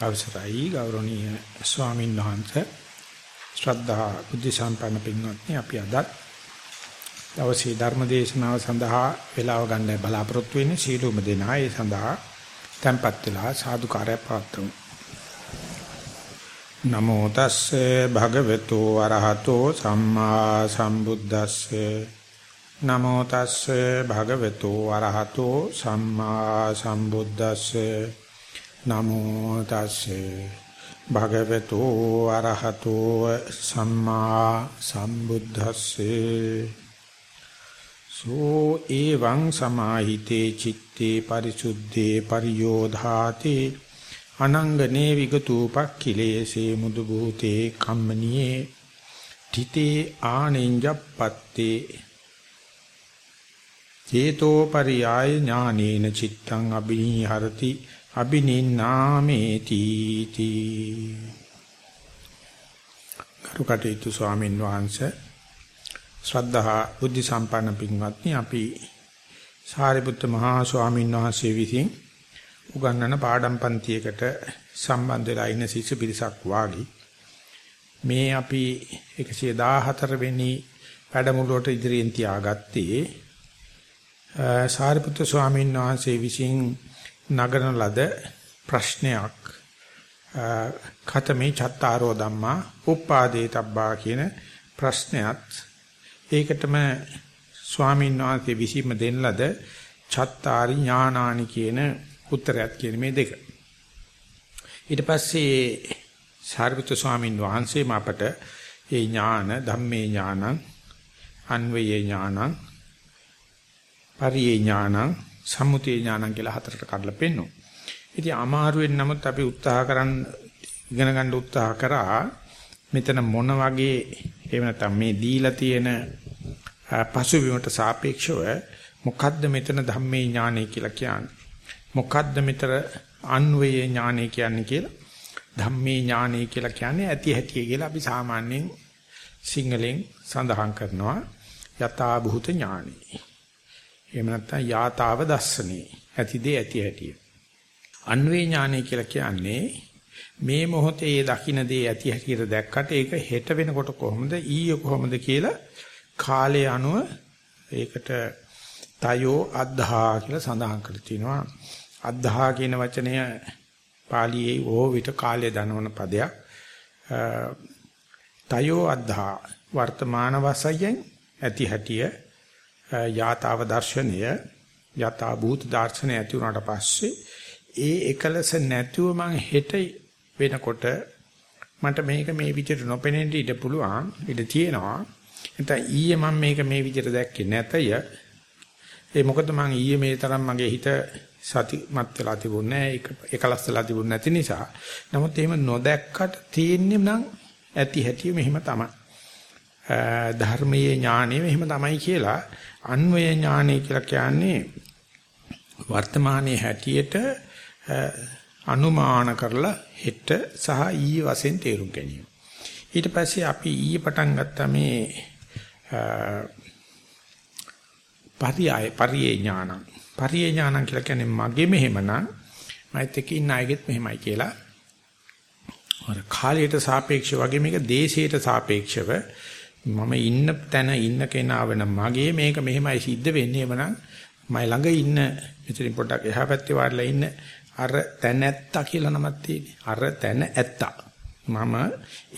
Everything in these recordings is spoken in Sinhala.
අවසරයි ගෞරවනීය ස්වාමීන් වහන්සේ. ශ්‍රද්ධා බුද්ධ සම්පන්න පින්වත්නි අපි අද දවසේ ධර්ම දේශනාව සඳහා වේලාව ගන්න බලාපොරොත්තු වෙන්නේ සීලුම දෙනා. ඒ සඳහා tempත් වෙලා සාදුකාරය පවත්වමු. නමෝ තස්සේ භගවතු වරහතෝ සම්මා සම්බුද්දස්සේ. නමෝ තස්සේ භගවතු වරහතෝ සම්මා සම්බුද්දස්සේ. නමෝ තස්සේ භගවතු අරහතෝ සම්මා සම්බුද්දස්සේ. සෝ එවං සමාහිතේ චitte පරිසුද්ධේ පරියෝධාතේ අනංගනේ විගතූපක්ඛිලේසේ මුදු භූතේ කම්මනියේ තිතේ ආනෙන්ජප්පත්තේ. චේතෝ පරියාය ඥානේන චිත්තං අබිනිහරති අබිනින්නාමේති තී. කරුකටේතු ස්වාමීන් වහන්සේ ශ්‍රද්ධා බුද්ධ සම්පන්න පින්වත්නි අපි සාරිපුත්ත මහා ස්වාමීන් වහන්සේ විසින් උගන්වන පාඩම් පන්තියකට සම්බන්ධ වෙලා ඉන්න ශිෂ්‍ය පිරිසක් වාගි මේ අපි 114 වෙනි වැඩමුළුවට ඉදිරියෙන් තියාගත්තේ සාරිපුත්‍ර ස්වාමීන් වහන්සේ විසින් නගන ලද ප්‍රශ්නයක් කතමේ චත්තාරෝ ධම්මා උපාදේ තබ්බා කියන ප්‍රශ්නයත් ඒකටම ස්වාමීන් වහන්සේ විසීම දෙන ලද චත්තාරි ඥානානි කියන උත්තරයක් කියන මේ දෙක. ඊට පස්සේ සාරිපුත්‍ර ස්වාමීන් වහන්සේ මාපට ඒ ඥාන ධම්මේ ඥානං අන්වයේ ඥානං පරියේ ඥානං සම්මුතිය ඥානං කියලා හතරට කඩලා පෙන්වනවා. ඉතින් අමාරුවෙන් නමුත් අපි උත්සාහ කරන් ඉගෙන ගන්න උත්සාහ කරා මෙතන මොන වගේ එහෙම නැත්නම් මේ දීලා තියෙන පසුබිමට සාපේක්ෂව මොකද්ද මෙතන ධම්මේ ඥානය කියලා කියන්නේ? මොකද්ද මෙතර අන්වයේ ඥානය කියන්නේ කියලා? ධම්මේ ඥානය කියලා කියන්නේ ඇති හැටි කියලා අපි සාමාන්‍යයෙන් සිංහලෙන් සඳහන් කරනවා යථා භූත ඥානයි. එහෙම නැත්නම් යාතාව දස්සනේ. ඇතිදේ ඇති හැටිය. අන්වේ ඥානය කියලා කියන්නේ මේ මොහොතේ ඒ දකින්න දේ ඇති හැටියට දැක්කට ඒක හෙට වෙනකොට කොහොමද ඊයේ කොහොමද කියලා කාලය අනුව ඒකට තයෝ අද්ධා කියලා සඳහන් කරලා තිනවා. අද්ධා කියන වචනය පාලියේ ඕ විට කාලය දනවන පදයක්. තයෝ අද්ධා වර්තමාන වශයෙන් ඇති හැටිය යථාව දර්ශනය යථා භූත දර්ශනය ඇති වුණාට පස්සේ ඒ එකලස නැතුව මං හෙට වෙනකොට මට මේක මේ විදිහට නොපෙනෙන්න ඉඩ පුළුවන් ඉඩ තියෙනවා. නැත්නම් ඊයේ මම මේක මේ විදිහට දැක්කේ නැතය. ඒ මොකද මං ඊයේ මේ තරම් මගේ හිත සතිමත් වෙලා තිබුණේ නැහැ එකලස් වෙලා තිබුණ නැති නිසා. නමුත් එහෙම නොදැක්කට තියෙන්නේ නම් ඇති හැටි මෙහෙම තමයි. ධර්මයේ ඥානෙ මෙහෙම තමයි කියලා අන්වය ඥානය කියලා කියන්නේ වර්තමානයේ හැටියට අනුමාන කරලා හෙට සහ ඊයේ වශයෙන් තේරුම් ගැනීම. ඊට පස්සේ අපි ඊයේ පටන් ගත්ත මේ පරියය පරියේ ඥානං. පරියේ ඥානං කියලා කියන්නේ මගේ මෙහෙමනම් මයිත් එක්ක ඉන්න අයගෙත් මෙහෙමයි කියලා. අර කාලයට සාපේක්ෂව වගේ මේක දේශයට සාපේක්ෂව මම ඉන්න තැන ඉන්න කෙනාව නම් මගේ මේක මෙහෙමයි සිද්ධ වෙන්නේ එමනම් මයි ළඟ ඉන්න මෙතනින් පොඩ්ඩක් එහා පැත්තේ වාඩිලා ඉන්න අර තැන ඇත්තා කියලා නමක් තියෙන්නේ. අර තැන ඇත්තා. මම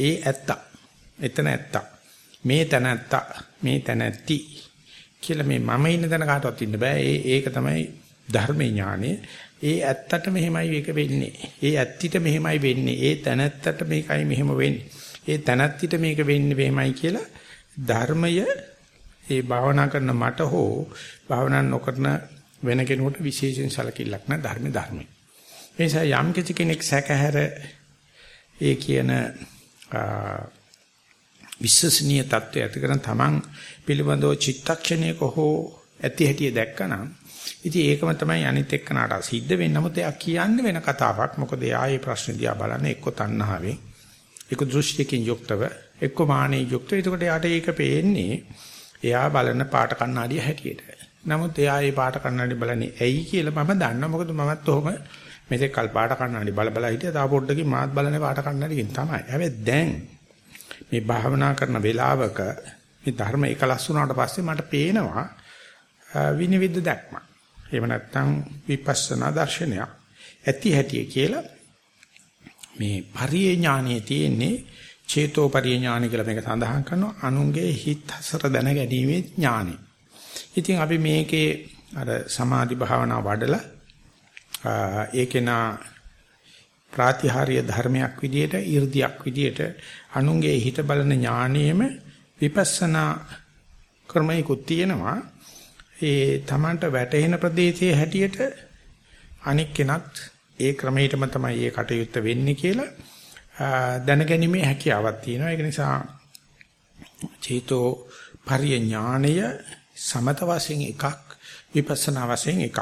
ඒ ඇත්තා. එතන ඇත්තා. මේ තැන ඇත්තා. මේ තැන ඇත්ටි කියලා මේ මම ඉන්න තැන කාටවත් ඉන්න බෑ. ඒ ඒක තමයි ධර්ම ඥානෙ. ඒ ඇත්තට මෙහෙමයි මේක වෙන්නේ. ඒ ඇත්තිට මෙහෙමයි වෙන්නේ. ඒ තැනැත්තට මේකයි මෙහෙම වෙන්නේ. ඒ තනත්තිට මේක වෙන්නේ වෙමයි කියලා ධර්මය ඒ භාවනා කරන මට හෝ භාවනා නොකරන වෙන කෙනෙකුට විශේෂයෙන් සැලකිල්ලක් නැ ධර්ම ධර්මයි. ඒ නිසා යම් කිසි කෙනෙක් සැකහැර ඒ කියන විශ්වසනීය தত্ত্বය ඇති කරන් තමන් පිළිබඳව චිත්තක්ෂණයක හෝ ඇති හැටිය දැක්කනම් ඉතින් ඒකම තමයි අනිත් එක්කනට සිද්ධ වෙන්නේ. නමුත් එයා කියන්නේ වෙන කතාවක්. මොකද එයා මේ ප්‍රශ්නේ දිහා බලන්නේ එක්ක තණ්හාවෙන් ඒක දෘෂ්ටියකින් යුක්තව එක්ක මානෙන් යුක්තව. එතකොට යාට ඒක පේන්නේ එයා බලන පාට කණ්ණාඩිය හැටියට. නමුත් එයා මේ පාට කණ්ණාඩිය බලන්නේ ඇයි කියලා මම දන්නවා. මොකද මමත් ඔහොම මෙතෙක් කල් පාට කන්නඩි බල බල හිටියා. තා පොඩ්ඩකින් මාත් බලන්නේ පාට කන්නඩිකින් තමයි. හැබැයි දැන් මේ භාවනා කරන වෙලාවක මේ ධර්ම එකලස් වුණාට පස්සේ මට පේනවා විනිවිද දැක්ම. එහෙම නැත්නම් විපස්සනා දර්ශනයක්. ඇති හැටි කියලා මේ පරිේ ඥානයේ තියෙන්නේ චේතෝ පරිඥාන කියලා මේක සඳහන් කරනවා අනුන්ගේ හිත හසර දැන ගැනීමේ ඥානෙ. ඉතින් අපි මේකේ අර සමාධි භාවනා වඩලා ඒකේනා ප්‍රාතිහාර්ය ධර්මයක් විදියට 이르දියක් විදියට අනුන්ගේ හිත බලන ඥානෙම විපස්සනා ක්‍රමයකුත් තියෙනවා. ඒ Tamanට වැටහෙන ප්‍රදේශයේ හැටියට අනික් කෙනත් ඒ ක්‍රමයටම තමයි ඒ කටයුත්ත වෙන්නේ කියලා දැනගැනීමේ හැකියාවක් තියෙනවා. ඒක නිසා චේතෝ පරිඥාණය සමත වශයෙන් එකක් විපස්සනා වශයෙන් එකක්.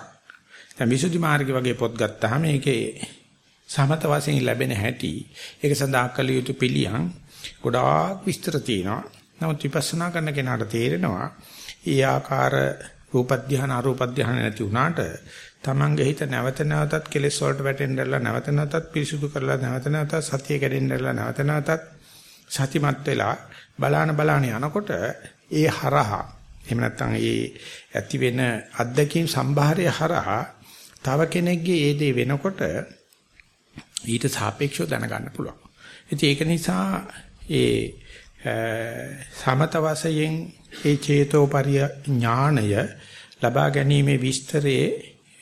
දැන් විසුද්ධි මාර්ගය වගේ පොත් ගත්තාම මේකේ සමත වශයෙන් ලැබෙන හැටි ඒක සඳහා කළ යුතු පිළියම් ගොඩාක් විස්තර තියෙනවා. නමුත් විපස්සනා කරන කෙනාට තේරෙනවා ඊ ආකාර රූප ධානය අරූප ධානය නැති වුණාට තමන්ගේ හිත නැවත නැවතත් කෙලෙස් වලට වැටෙන්නදලා නැවත නැවතත් පිරිසුදු කරලා නැවත නැවතත් සතිය කැඩෙන්නදලා නැවත නැවතත් සතිමත් වෙලා බලාන බලාන යනකොට ඒ හරහා එහෙම නැත්නම් ඒ ඇති වෙන අද්දකීම් සම්භාරය හරහා තව කෙනෙක්ගේ ඒ දේ වෙනකොට ඊට සාපේක්ෂව දැනගන්න පුළුවන්. ඉතින් ඒක නිසා ඒ සමත වශයෙන් ඒ චේතෝපරිය ඥාණය ලබා ගැනීමේ විස්තරයේ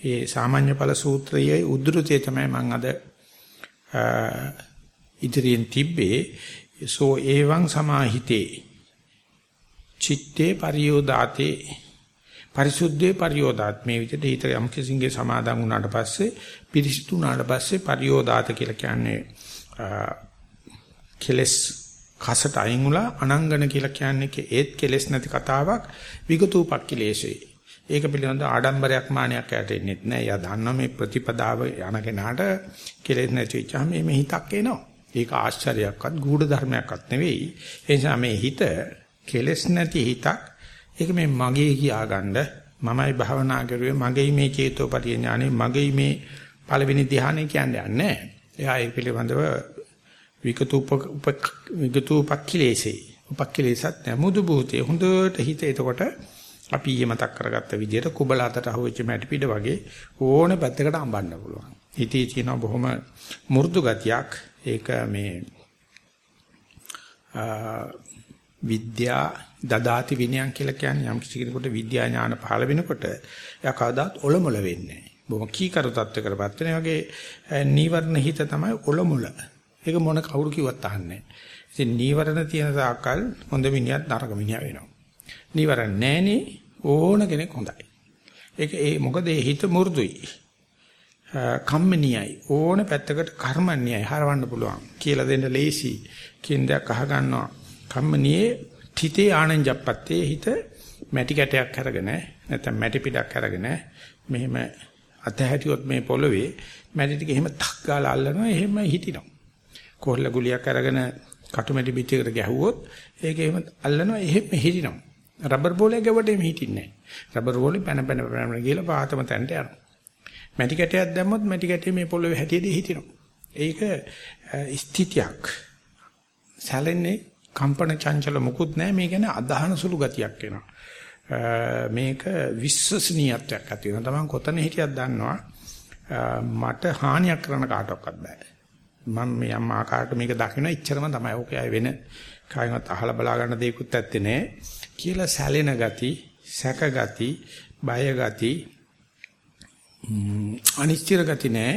ඒ සාමාන්‍ය ඵල සූත්‍රයේ උද්දෘතය තමයි මම අද ඉදිරියෙන් තිබ්බේ. සෝ එවං සමාහිතේ. චිත්තේ පරියෝදාතේ. පරිසුද්ධේ පරියෝදාත්. මේ විදිහට හිත යම් කිසිංගේ සමාදන් වුණාට පස්සේ පිරිසිදු වුණාට පස්සේ පරියෝදාත කියලා කියන්නේ කෙලස් කසට අයින් උලා අනංගන කියලා කියන්නේ ඒත් කෙලස් නැති කතාවක්. විගතූපක්ඛිලේශේ. ඒක පිළිබඳ ආඩම්බරයක් මානයක් ඇටෙන්නේ නැහැ. එයා දන්නවා මේ ප්‍රතිපදාව යන කෙනාට කෙලෙස් නැති වෙච්චාම මේ හිතක් එනවා. ඒක ආශ්චර්යයක්වත් ගුඪ ධර්මයක්වත් නෙවෙයි. ඒ නිසා මේ හිත කෙලෙස් නැති හිතක් ඒක මේ මගේ කියාගන්න මමයි භවනා කරුවේ මගේ මේ චේතෝපරිය ඥානෙ මගේ මේ පළවෙනි ධ්‍යානෙ කියන්නේ නැහැ. එයා ඒ පිළිබඳව විකතූප විකතූපක්ඛිලේසේ උපක්ඛිලේසත් නමුදු භූතේ හොඳට හිත එතකොට අපි ඊයේ මතක් කරගත්ත විදිහට කුබල අතට අහුවෙච්ච මැටි පිට වගේ ඕන පැත්තකට අඹන්න පුළුවන්. හිතේ තියෙන බොහොම මෘදු ගතියක් ඒක මේ විද්‍යා දදාති විනයන් කියලා කියන්නේ යම් කිසි කෙනෙකුට විද්‍යා ඥාන පහළ වෙනකොට එයා කවදාත් ඔලොමල වෙන්නේ නැහැ. බොහොම කීකරු තත්ත්වයකටපත් වෙන වගේ නීවරණ හිත තමයි ඔලොමල. ඒක මොන කවුරු කිව්වත් අහන්නේ නැහැ. ඉතින් නීවරණ තියෙන තාක්කල් හොඳ මිනිහත් නරක මිනිහා වෙනවා. නිවරණ නැහනේ ඕන කෙනෙක් හොඳයි. ඒක ඒ මොකද ඒ හිත මු르දුයි. කම්මනියයි ඕන පැත්තකට කර්මන්‍යයි හරවන්න පුළුවන් කියලා දෙන්න ලේසි කියන දයක් අහ ගන්නවා. කම්මනියේ තිතේ ආනංජප්පත්තේ හිත මැටි කැටයක් අරගෙන නැත්නම් මැටි පිටක් අරගෙන මෙහෙම අතහැටියොත් මේ පොළවේ මැටි ටික එහෙම 탁 ගාලා අල්ලනවා එහෙම හිටිනවා. කොල්ල ගුලියක් අරගෙන කටුමැටි පිටියකට ගැහුවොත් ඒක එහෙම අල්ලනවා එහෙම හිටිනවා. රබර් බෝලයක් ගැවුවට එමෙ හිටින්නේ නැහැ. රබර් බෝලේ පැන පැන පැන ගිහලා පාතම තැනට යනවා. මැටි කැටයක් දැම්මොත් මැටි කැටේ මේ පොළවේ හැටියට හිටිනවා. ඒක ස්ථිතියක්. සැලෙන්නේ කම්පන චංචල මුකුත් නැහැ. මේ කියන්නේ අදහන සුළු ගතියක් එනවා. මේක විශ්වසනීයත්වයක් ඇති වෙනවා. තමන් කොතන හිටියත් දන්නවා. මට හානියක් කරන කාටවත් බෑ. මම මේ යම් ආකාරයකට මේක දකින්න ඉච්චරම තමයි. ඕකේ අය වෙන කායිමත් අහලා බලා ගන්න දෙයක්වත් ඇත්තේ නෑ. කියලා සැලෙන ගති, සැක ගති, බය ගති, අනිශ්චිත ගති නෑ.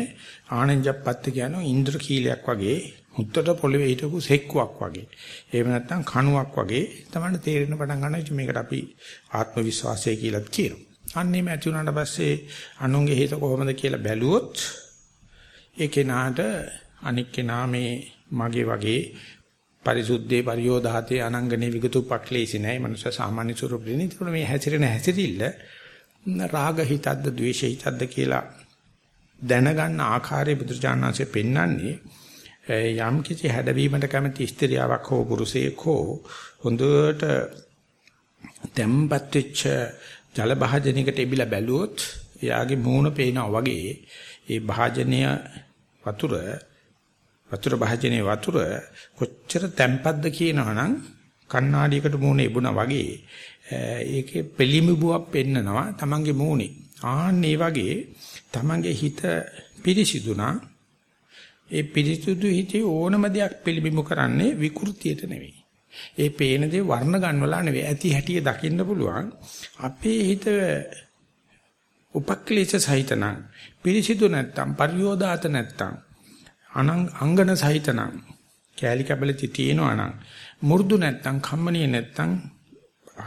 ආනන්ජප්පත්ති කියනවා ඉන්ද්‍ර කීලයක් වගේ මුත්තට පොළවේ හිටපු සෙක්කුවක් වගේ. එහෙම නැත්නම් කණුවක් වගේ තමයි තේරෙන පටන් ගන්නවා. මේකට අපි ආත්ම විශ්වාසය කියලා කියනවා. අන්නේම ඇති වුණාට පස්සේ අනුන්ගේ හිත කොහොමද කියලා බැලුවොත් ඒ කෙනාට අනික් කෙනා මේ මගේ වගේ පරිසුද්ධේ පරියෝදාතේ අනංගනේ විගතුපක්ලේසි නෑ. මනුෂ්‍ය සාමාන්‍ය ස්වරූපෙන්නේ ඒකට මේ හැසිරෙන හැසිරිල්ල රාග හිතද්ද ද්වේෂ හිතද්ද කියලා දැනගන්න ආකාරය බුදුචානන්සේ පෙන්වන්නේ යම් කිසි හැඩවීමකට කැමති ස්ත්‍රියාවක් හෝ පුරුෂයෙක් හෝ හොඳට තැම්පත් වෙච්ච ජල භාජනයකට එබිලා බැලුවොත් එයාගේ මූණ පේනවා වගේ ඒ භාජනය වතුර වතුර භාජනයේ වතුර කොච්චර තැම්පත්ද කියනවනම් කණ්ණාඩියකට මූණේ ඉබුණා වගේ ඒකේ පිළිඹුවක් පෙන්නනවා Tamange මූණේ. ආන්න ඒ වගේ Tamange හිත පිරිසිදුනා ඒ පිරිසුදු හිතේ ඕනම දෙයක් පිළිබිඹු කරන්නේ විකෘතියට නෙවෙයි. ඒ පේන දේ වර්ණ ගන්නවලා නෙවෙයි. ඇති හැටිය දකින්න පුළුවන්. අපේ හිත උපක්ලේශ සහිතනම් පිරිසිදු නැත්තම් පරියෝදාත නැත්තම් අංගන සහිතනම් කෑලි කැබලති තියෙනවා නම් මු르දු නැත්තම් කම්මනිය නැත්තම්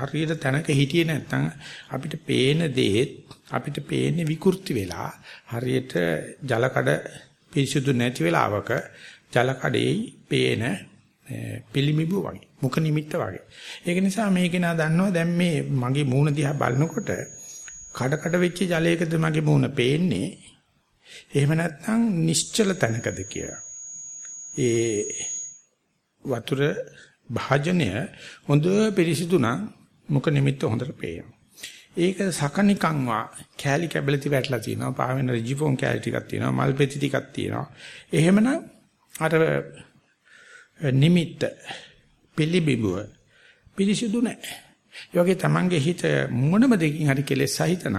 හරියට තැනක හිටියේ නැත්තම් අපිට පේන දේත් අපිට පේන්නේ විකෘති වෙලා හරියට ජලකඩ පිරිසුදු නැති වෙලාවක ජලකඩේ පේන පිළිමිබු වගේ මුඛ නිමිත්ත වගේ. ඒක නිසා මේක නා දන්නවා දැන් මේ මගේ මූණ දිහා බලනකොට කඩ කඩ වෙච්ච ජලයකද මගේ මූණ පේන්නේ? එහෙම නැත්නම් නිශ්චල තැනකද කියලා ඒ වතුර භාජනය හොඳ පිරිසිදු නම් මුඛ නිමිත්ත හොඳට පේනවා. ඒක සකනිකන් වා කෑලි කැබලති වැටලා තියෙනවා. පාවෙන රිජිෆෝන් කෑලි ටිකක් තියෙනවා. මල් පෙති ටිකක් තියෙනවා. එහෙමනම් අර නිමිත්ත පිළිබිඹුව පිරිසිදු නැහැ. ඒ වගේ Tamange හිත මොනම දෙකින් හරි කෙලෙස් සහිතනම්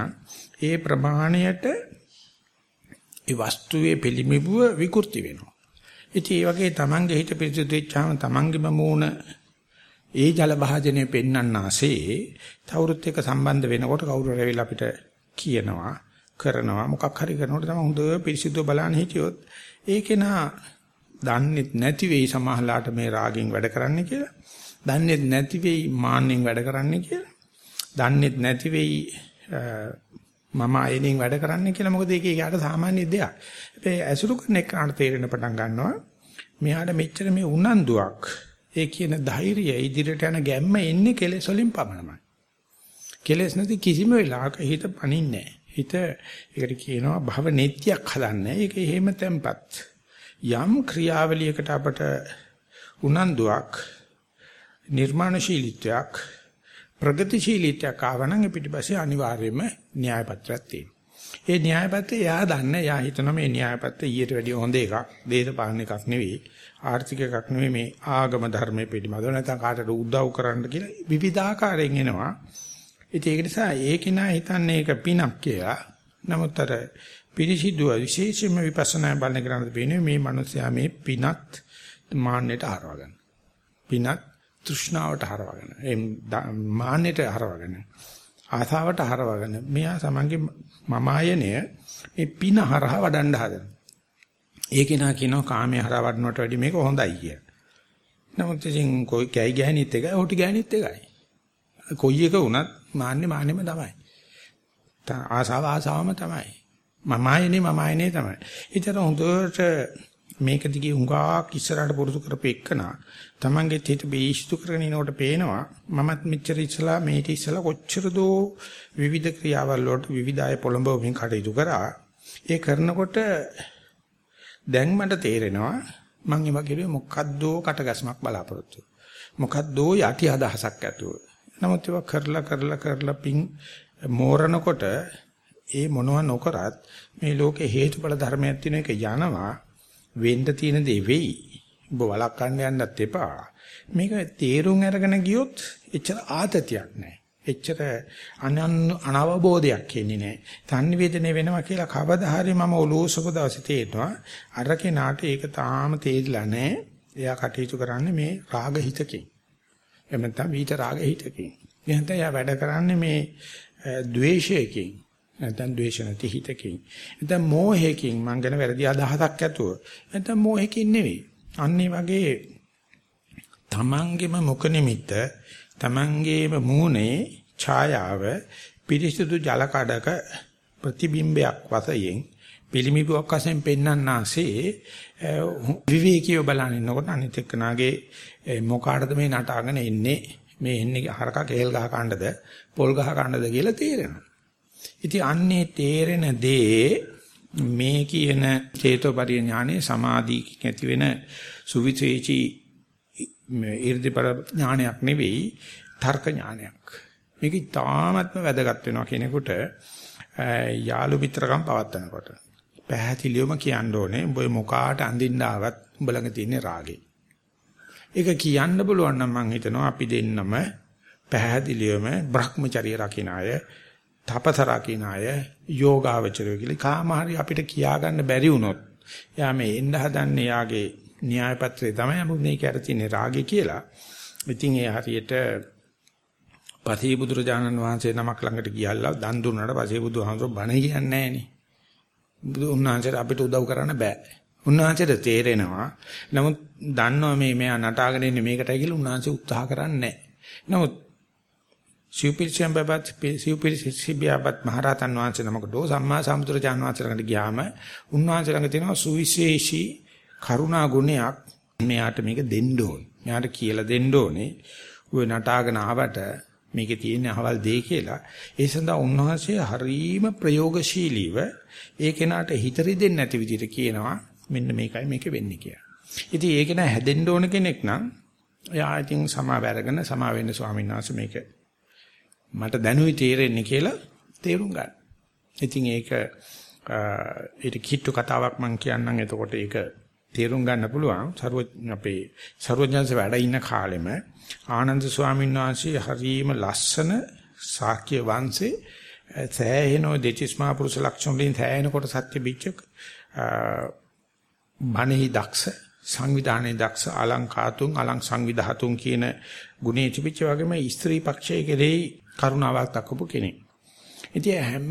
ඒ ප්‍රමාණයට ඒ වස්තුවේ පිළිබිඹුව විකෘති වෙනවා. ඉතින් ඒ වගේ Tamange හිත පිරිසිදු වෙච්චාම Tamangeම මූණ ඒ ජල භාජනය පෙන්වන්නාසේ තවුරුත් එක්ක සම්බන්ධ වෙනකොට කවුරු හරි අපිට කියනවා කරනවා මොකක් හරි කරනකොට තමයි හොඳ පිරිසිදුව බලන්න හිටියොත් ඒකේ නා දන්නේ නැති වෙයි සමහරලාට මේ රාගෙන් වැඩ කරන්න කියලා. දන්නේ නැති වෙයි මාන්නෙන් වැඩ කරන්න කියලා. දන්නේ නැති වෙයි මම අයනෙන් වැඩ කරන්න කියලා මොකද ඒක යාට සාමාන්‍ය දෙයක්. හැබැයි ඇසුරු කරන එකට තේරෙන පටන් ගන්නවා. මෙයාට මෙච්චර මේ උනන්දුවක් ඒ කියන ධෛර්යය ඉදිරියට යන ගැම්ම එන්නේ කෙලෙස් වලින් පමණයි. කෙලෙස් නැති කිසිම වෙලාවක හිත පනින්නේ හිත ඒකට කියනවා භව නෙත්‍යයක් හදන්නේ. ඒක එහෙම tempat. යම් ක්‍රියාවලියකට අපට උනන්දුවක් නිර්මාණශීලීත්වයක් ප්‍රගතිශීලීත්වයක් ආවනම් පිටිපස්සේ අනිවාර්යයෙන්ම න්‍යාය පත්‍රයක් තියෙනවා. ඒ න්‍යාය පත්‍රය එයා දන්න එයා හිතන මේ න්‍යාය පත්‍රය ඊට වැඩිය හොඳ එකක් දේශපාලන එකක් නෙවෙයි ආර්ථික එකක් නෙවෙයි මේ ආගම ධර්මයේ පිළිබඳව නැත්නම් කාටට උදව් කරන්න කියලා විවිධාකාරයෙන් එනවා. ඉතින් ඒක නිසා ඒ කෙනා හිතන්නේ ඒක පිනක් කියලා. නමුත් අර පිරිසිදුව විශේෂයෙන්ම විපස්සනා බලන කරන්නේ වෙන්නේ මේ මිනිස්යා මේ පිනත් මාන්නයට හරවගන්න. පිනත් තෘෂ්ණාවට හරවගෙන ඒ මාන්නයට හරවගෙන ආසාවට හරවගෙන මෙයා සමන්ගේ මම ආයනය මේ පින හරහා වඩන්න හදනවා. ඒකේ නා කියනවා කාමයේ හරහා වඩනවට වැඩිය මේක හොඳයි කිය. නමුත් ඉතින් કોઈ කැයි ගෑනිත් එකයි, හොටි ගෑනිත් එකයි. කොයි එක වුණත් මාන්නේ මාන්නේම තමයි. ආසාව ආසාවම තමයි. මම ආයනේ මම ආයනේ තමයි. ඒතර හොඳට මේක දිගේ හුඟක් ඉස්සරහට පුරුදු කරපෙන්නනා තමන්ගේ හිත බේෂ්තු කරගෙන ඉනකොට පේනවා. මමත් මෙච්චර ඉස්සලා මේටි ඉස්සලා කොච්චර දෝ විවිධ ක්‍රියාවල් වලට විවිධ අය පොළඹවමින් කටයුතු කරා. ඒ කරනකොට දැන් මට තේරෙනවා මම ඒ වගේ මොකද්දෝ කටගැස්මක් බලාපොරොත්තු. මොකද්දෝ යටි අදහසක් ඇතුව. නමුත් ඒවා කරලා කරලා කරලා පිං මෝරනකොට ඒ මොනව නොකරත් මේ ලෝකේ හේතුඵල ධර්මයක් තියෙන එක යනවා. වෙන්න තියෙන දේ වෙයි. ඔබ වළක්වන්න යන්නත් එපා. මේක තේරුම් අරගෙන ගියොත් එච්චර ආතතියක් නැහැ. එච්චර අනවබෝධයක් එන්නේ නැහැ. සංනිවේදනය වෙනවා කියලා කවදා හරි මම ඔලෝසක දවසේ තේරෙනවා. අර කෙනාට ඒක තාම තේරිලා නැහැ. එයා කටයුතු කරන්නේ මේ රාග හිතකින්. එහෙම නැත්නම් විිත රාග හිතකින්. එහෙනම් එයා වැඩ කරන්නේ මේ ද්වේෂයකින්. නැත්නම් ද්වේෂ නැති හිතකින්. නැත්නම් මෝහයකින් මං ගැන වැරදි අදහසක් ඇතුව. නැත්නම් මෝහයකින් නෙවෙයි. අන්නේ වගේ තමන්ගේම මුඛ නිමිත්ත තමන්ගේම මූණේ ඡායාව පිරිසිදු ජල කඩක ප්‍රතිබිම්බයක් වශයෙන් පිළිමිබුවක් වශයෙන් පෙන්වන්නාසේ විවේකීව බලනින්නකොට අනිත් එක්කනාගේ මොකාටද මේ නටාගෙන ඉන්නේ මේ එන්නේ හරක කේල් ගහ කණ්ඩද පොල් ගහ කණ්ඩද කියලා තේරෙනවා. ඉතින් අන්නේ තේරෙන දේ මේ කියන චේතෝපරිය ඥානේ සමාධි ඇති වෙන සුවිචේචි ඊර්ධිපර ඥානයක් නෙවෙයි තර්ක ඥානයක්. මේක තාමත්ම වැදගත් වෙනවා කෙනෙකුට යාළු මිත්‍රකම් පවත්නකොට. පැහැදිලිවම කියන්න ඕනේ උඹ මොකාට අඳින්න ආවත් උඹ ළඟ තියෙන රාගේ. ඒක කියන්න බලවන් නම් මං හිතනවා අපි දෙන්නම පැහැදිලිවම Brahmacharya රකින්න අය, තපස රකින්න අය, යෝගාවචරය කියලා කාමහරි අපිට කියා ගන්න බැරි වුණොත් යා මේ එන්න හදන්නේ යාගේ න්‍යාය පත්‍රය තමයි අපි මේ කර තියෙන රාගේ කියලා. ඉතින් ඒ හරියට පසේ බුදුරජාණන් වහන්සේ නමක් ළඟට ගියල්ලා දන් දුන්නාට පසේ බුදුහාමර බණ කියන්නේ නැහනේ. බුදු උන්වහන්සේට අපිට උදව් කරන්න බෑ. උන්වහන්සේට තේරෙනවා. නමුත් දන්නවා මේ මෙයා නටාගෙන ඉන්නේ මේකටයි කියලා උන්වහන්සේ උත්සාහ කරන්නේ නැහැ. නමුත් සිව්පිරිසම් බබත් සිව්පිරිසිබියාපත් මහරහතන් වහන්සේ නමකට සම්මා සම්බුදුරජාණන් වහන්සේ ළඟට ගියාම උන්වහන්සේ ළඟ තියෙනවා සුවිශේෂී කරුණා ගුණයක් මෙයාට මේක දෙන්න ඕනේ. මෙයාට කියලා දෙන්න ඕනේ. ඔය නටාගෙන ආවට මේකේ තියෙන අහවල් දෙය කියලා. ඒ සඳහා උන්වහන්සේ හරීම ප්‍රයෝගශීලීව ඒ කෙනාට හිතරි දෙන්නේ නැති විදිහට කියනවා මෙන්න මේකයි මේක වෙන්නේ කියලා. ඉතින් ඒක නෑ හැදෙන්න ඕන කෙනෙක් නම් එයා ඉතින් සමාව අරගෙන සමා වෙන්න ස්වාමීන් වහන්සේ මේක මට දැනුයි තේරෙන්නේ කියලා තේරුම් ගන්න. ඉතින් ඒක ඊට කිට්ටු කතාවක් මම කියන්නම් එතකොට ඒක තේරුම් ගන්න පුළුවන්. සරුව අපේ සරුවඥාන්ස වැඩ ඉන්න කාලෙම ආනන්ද ස්වාමීන් වහන්සේ හරීම ලස්සන ශාක්‍ය වංශේ සෑහෙන දෙතිස් මහ පුරුෂ ලක්ෂණ වලින් සෑහෙන කොට සත්‍ය බිච්චක බණෙහි දක්ෂ සංවිධානයේ දක්ෂ අලංකාතුන් අලං සංවිධාතුන් කියන ගුණේ තිබිච්ච වගේම ස්ත්‍රී පක්ෂයේ කෙරෙහි කරුණාවක් දක්වපු කෙනෙක්. ඉතින් හැම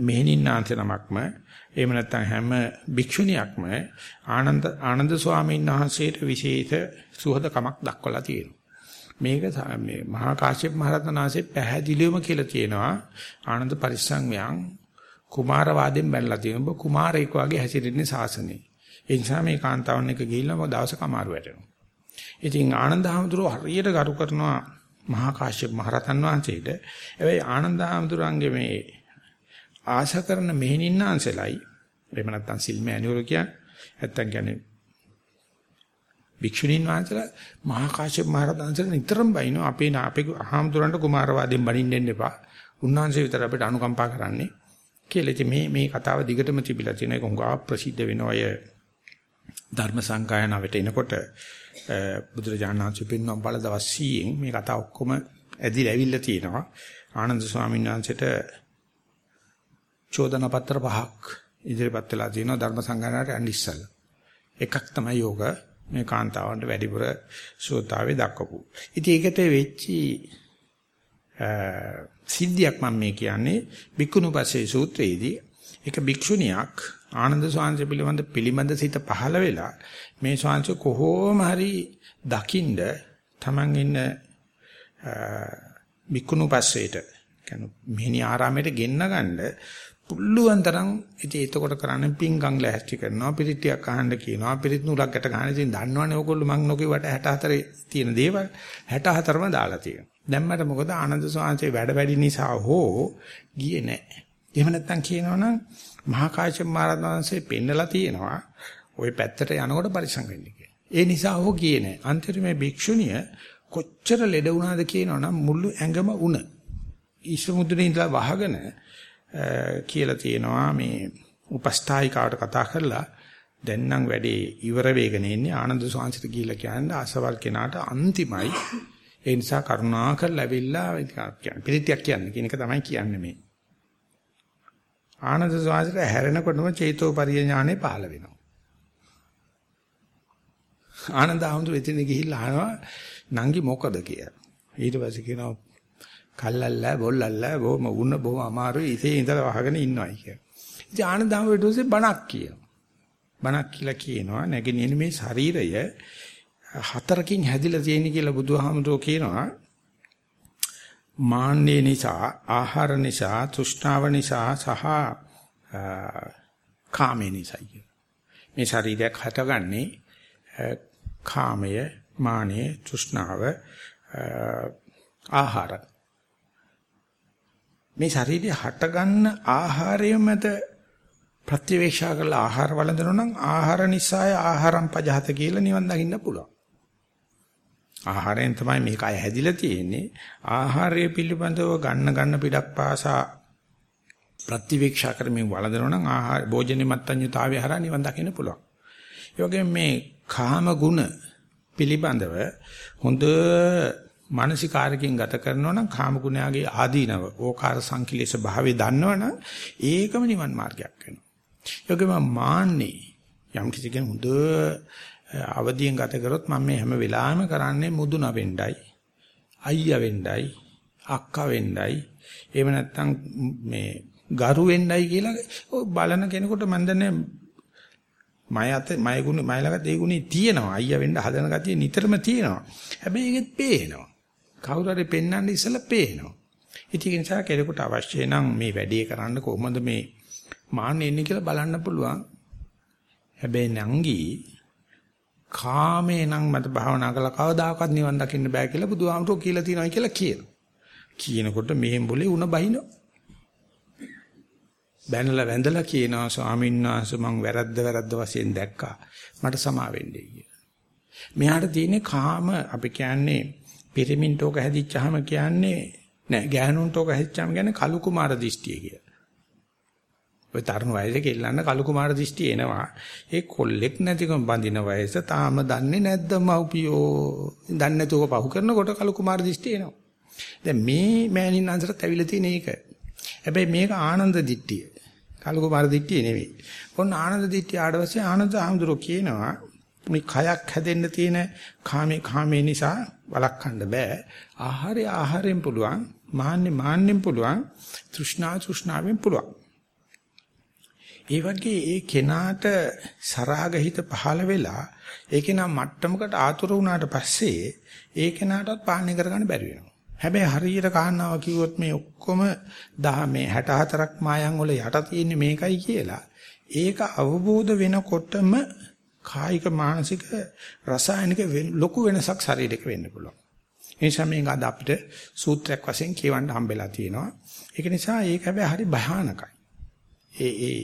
මෙහෙණින්නාන්ත නමක්ම එහෙම නැත්නම් හැම භික්ෂුණියක්ම ආනන්ද ආනන්ද ස්වාමීන් වහන්සේට විශේෂ සුහදකමක් දක්වලා තියෙනවා. මේක මේ මහා කාශ්‍යප මහ රහතන් වහන්සේ පැහැදිලිවම කියලා තියෙනවා ආනන්ද පරිස්සංයන් කුමාර වාදෙන් බැලලා තියෙනවා. ඔබ කුමාරයෙක් වගේ හැසිරෙන්නේ සාසනේ. ඒ නිසා මේ කාන්තාවන් එක ගිහිල්ලා මොකද දවසක අමාරු වැටෙනවා. ඉතින් ආනන්ද හැමතුරෝ හරියට ගරු කරනවා මහා කාශ්‍යප මහ රහතන් වහන්සේට. හැබැයි ආනන්ද හැමතුරන්ගේ මේ ආශ කරන මෙහෙණින්නාන්සලයි එහෙම නැත්නම් සිල්මෑණිවරු කියන්නේ නැත්නම් කියන්නේ භික්ෂුණීන් වහන්සේලා මහා කාශ්‍යප මහ රහතන් වහන්සේලා නිතරම බයිනෝ අපේ අපේ අහම්තුරන්ට කුමාරවාදයෙන් බණින්න දෙන්න එපා. උන්වහන්සේ විතර අපිට අනුකම්පා කරන්නේ කියලා. ඉතින් මේ මේ කතාව දිගටම තිබිලා තියෙන එක උංගා ප්‍රසිද්ධ වෙන අය ධර්ම සංකායනාවට එනකොට බුදුරජාණන් වහන්සේ පෙන්වන බල දවස් 100න් මේ කතා ඔක්කොම ඇදිලා ඇවිල්ලා තියෙනවා. ආනන්ද ස්වාමීන් වහන්සේට චෝදනා පත්‍ර පහක් ඉදිරිපත් වෙලා තියෙනවා ධර්ම සංගායනාවට යන්න ඉස්සෙල්ලා. එකක් තමයි යෝග මේ කාන්තාවන්ට වැඩිපුර සෝතාවේ දක්වපු. ඉතින් ඒකට වෙච්චි සිද්ධියක් මම මේ කියන්නේ බික්කුණුපස්සේ සූත්‍රයේදී එක භික්ෂුණියක් ආනන්ද ස්වාමීන් පිළිබඳ පිළිබඳ සිත පහළ වෙලා මේ ස්වාමීන් කොහොම හරි දකින්ද Taman ඉන්න බික්කුණුපස්සේට කියන්නේ මෙහි ආරාමයට ගෙන්න ගන්න පුළුවන් තරම් ඉතින් එතකොට කරන්නේ පිංගම් ලැහැස්ති කරනවා පිරිටියක් අහන්න කියනවා පිරිත් නූලක් ගැට ගන්න. ඉතින් දන්නවනේ ඕගොල්ලෝ මං නොකියවට 64 තියෙන දේවල් 64ම දාලා තියෙනවා. දැන් මට මොකද ආනන්ද සෝංශේ වැඩ වැඩි නිසා හෝ ගියේ නැහැ. එහෙම නැත්නම් කියනවනම් මහා කාශ්‍යප මහරහතන්සේ පෙන්නලා තියෙනවා ওই පැත්තට යනකොට පරිසං වෙන්න ඒ නිසා හෝ ගියේ නැහැ අන්තිමේ මේ භික්ෂුණිය කොච්චර ලෙඩ වුණාද කියනවනම් මුළු ඇඟම උණ. ඊශ්වමුද්‍රේ ඉඳලා වහගෙන කියලා තියෙනවා මේ උපස්ථායිකාවට කතා කරලා දැන් නම් වැඩේ ඉවර වෙගෙන ඉන්නේ ආනන්ද සෝංශිත කියලා කියන්නේ අසවල් කෙනාට අන්තිමයි. ඒ නිසා කරුණාකර ලැබිලා කියන්නේ පිළිතියක් කියන්නේ කියන එක තමයි කියන්නේ මේ. ආනන්ද සෝංශිත හැරෙනකොටම චේතෝ පරිඥානෙ පහළ වෙනවා ආනන්ද ආමුදු එතන ගිහිල්ලා අහනවා නංගි මොකද කියලා ඊට පස්සේ කියනවා කල්ලල්ලා බොල්ලල්ලා බොහොම වුණ බොහොම අමාරුයි ඉතේ ඉඳලා වහගෙන ඉන්නවයි කියලා. ඉතින් ආනන්දම ඊටසේ බණක් කියනවා. බණක් කියලා කියනවා නැගිනින මේ ශරීරය හතරකින් හැදිලා තියෙන කියලා බුදුහාමුදුරෝ කියනවා. මාන්නේ නිසා, ආහාර නිසා, තෘෂ්ණාව නිසා සහ කාමේ නිසා මේ ශරීරයක් හටගන්නේ කාමය, මානෙ, තෘෂ්ණාව, ආහාර මේ ශරීරය හටගන්න ආහාරය මත ප්‍රතිවේක්ෂා කරලා ආහාර වළඳනවා නම් ආහාර නිසාය ආහාරම් පජහත කියලා නිවන් දකින්න පුළුවන්. ආහාරයෙන් තමයි මේක අය හැදිලා තියෙන්නේ. ආහාරය පිළිබඳව ගන්න ගන්න පිටක් පාසා ප්‍රතිවීක්ෂා කරමින් වළඳනවා නම් ආහාර භෝජනේ මත්ඤ්‍යතාවය හරහා නිවන් දකින්න පුළුවන්. ඒ වගේම මේ කාම ගුණ පිළිබඳව හොඳ මානසිකාරකින් ගත කරනවා නම් කාම ගුණයාගේ ආදීනව ඕකාර සංකලේශ භාවය දන්නවනම් ඒකම නිවන් මාර්ගයක් වෙනවා. ඒ වගේම මාන්නේ යම් කිසි කෙනෙක් හොඳ අවදියෙන් ගත කරොත් මම මේ හැම වෙලාවෙම කරන්නේ මුදුන වෙන්නයි අයියා වෙන්නයි අක්කා වෙන්නයි එහෙම නැත්නම් මේ ගරු වෙන්නයි කියලා බලන කෙනෙකුට මම දන්නේ මය අත මය ගුණ මය ළඟ ඒ ගුණේ තියෙනවා. අයියා වෙන්න හදන ගතිය නිතරම තියෙනවා. හැබැයි ඒකෙත් පේනවා. කවුරු හරි පෙන්වන්න ඉස්සලා පේනවා. ඉතින් ඒ නිසා කෙනෙකුට අවශ්‍ය නම් මේ වැඩේ කරන්න කොහොමද මේ මාන්න එන්නේ කියලා බලන්න පුළුවන්. හැබැයි නංගි කාමේ නම් මට භාවනා කළා කවදාකවත් නිවන් දකින්න බෑ කියලා බුදුහාමුදුරුවෝ කියලා තියෙනවා කියලා කියනවා. කියනකොට මෙහෙම બોලේ උණ බහිනවා. බැනලා වැඳලා කියනවා ස්වාමීන් වහන්සේ මං වැරද්ද වැරද්ද වශයෙන් දැක්කා. මට සමා වෙන්නේ කියලා. මෙහාට තියෙන්නේ කාම අපි කියන්නේ පිරමින් ටෝක හැදිච්චාම කියන්නේ නෑ ගෑනුන් ටෝක හැදිච්චාම කියන්නේ කලු කුමාර දිෂ්ටිය කියලා. ඔය තරුණ වයසේ කෙල්ලන්න කලු කුමාර දිෂ්ටි එනවා. ඒ කොල්ලෙක් නැතිකම බඳින වයස තාම දන්නේ නැද්ද මව්පියෝ? දන්නේ නැතුව පහු කරනකොට කලු කුමාර දිෂ්ටි එනවා. දැන් මේ මෑණින් අන්සරත් ඇවිල්ලා තියෙන එක. හැබැයි මේක ආනන්ද දිට්ඨිය. කලු කුමාර දිට්ඨිය නෙවෙයි. ඔන්න ආනන්ද දිට්ඨිය ආඩවසේ ආනන්ද ආමඳුරෝ කියනවා මේ කයක් හැදෙන්න තියෙන කාමේ කාමේ නිසා වළක්වන්න බෑ. ආහාරය ආහාරයෙන් පුළුවන්, මාන්නේ මාන්නෙන් පුළුවන්, තෘෂ්ණා තෘෂ්ණාවෙන් පුළුවන්. ඒ වගේ ඒ කෙනාට සරාගහිත පහළ වෙලා ඒ කෙනා මට්ටමකට ආතුර වුණාට පස්සේ ඒ කෙනාටත් පාලනය කරගන්න බැරි වෙනවා. හැබැයි හරියට කාරණාව කිව්වොත් මේ ඔක්කොම දහ මේ 64ක් මායන් වල යට තියෙන්නේ මේකයි කියලා. ඒක අවබෝධ වෙනකොටම කායික මානසික රසායනික ලොකු වෙනසක් ශරීරයක වෙන්න පුළුවන්. ඒ නිසා මේක අද අපිට සූත්‍රයක් වශයෙන් කියවන්න හම්බෙලා තියෙනවා. ඒක නිසා ඒක හැබැයි හරි භයානකයි. ඒ ඒ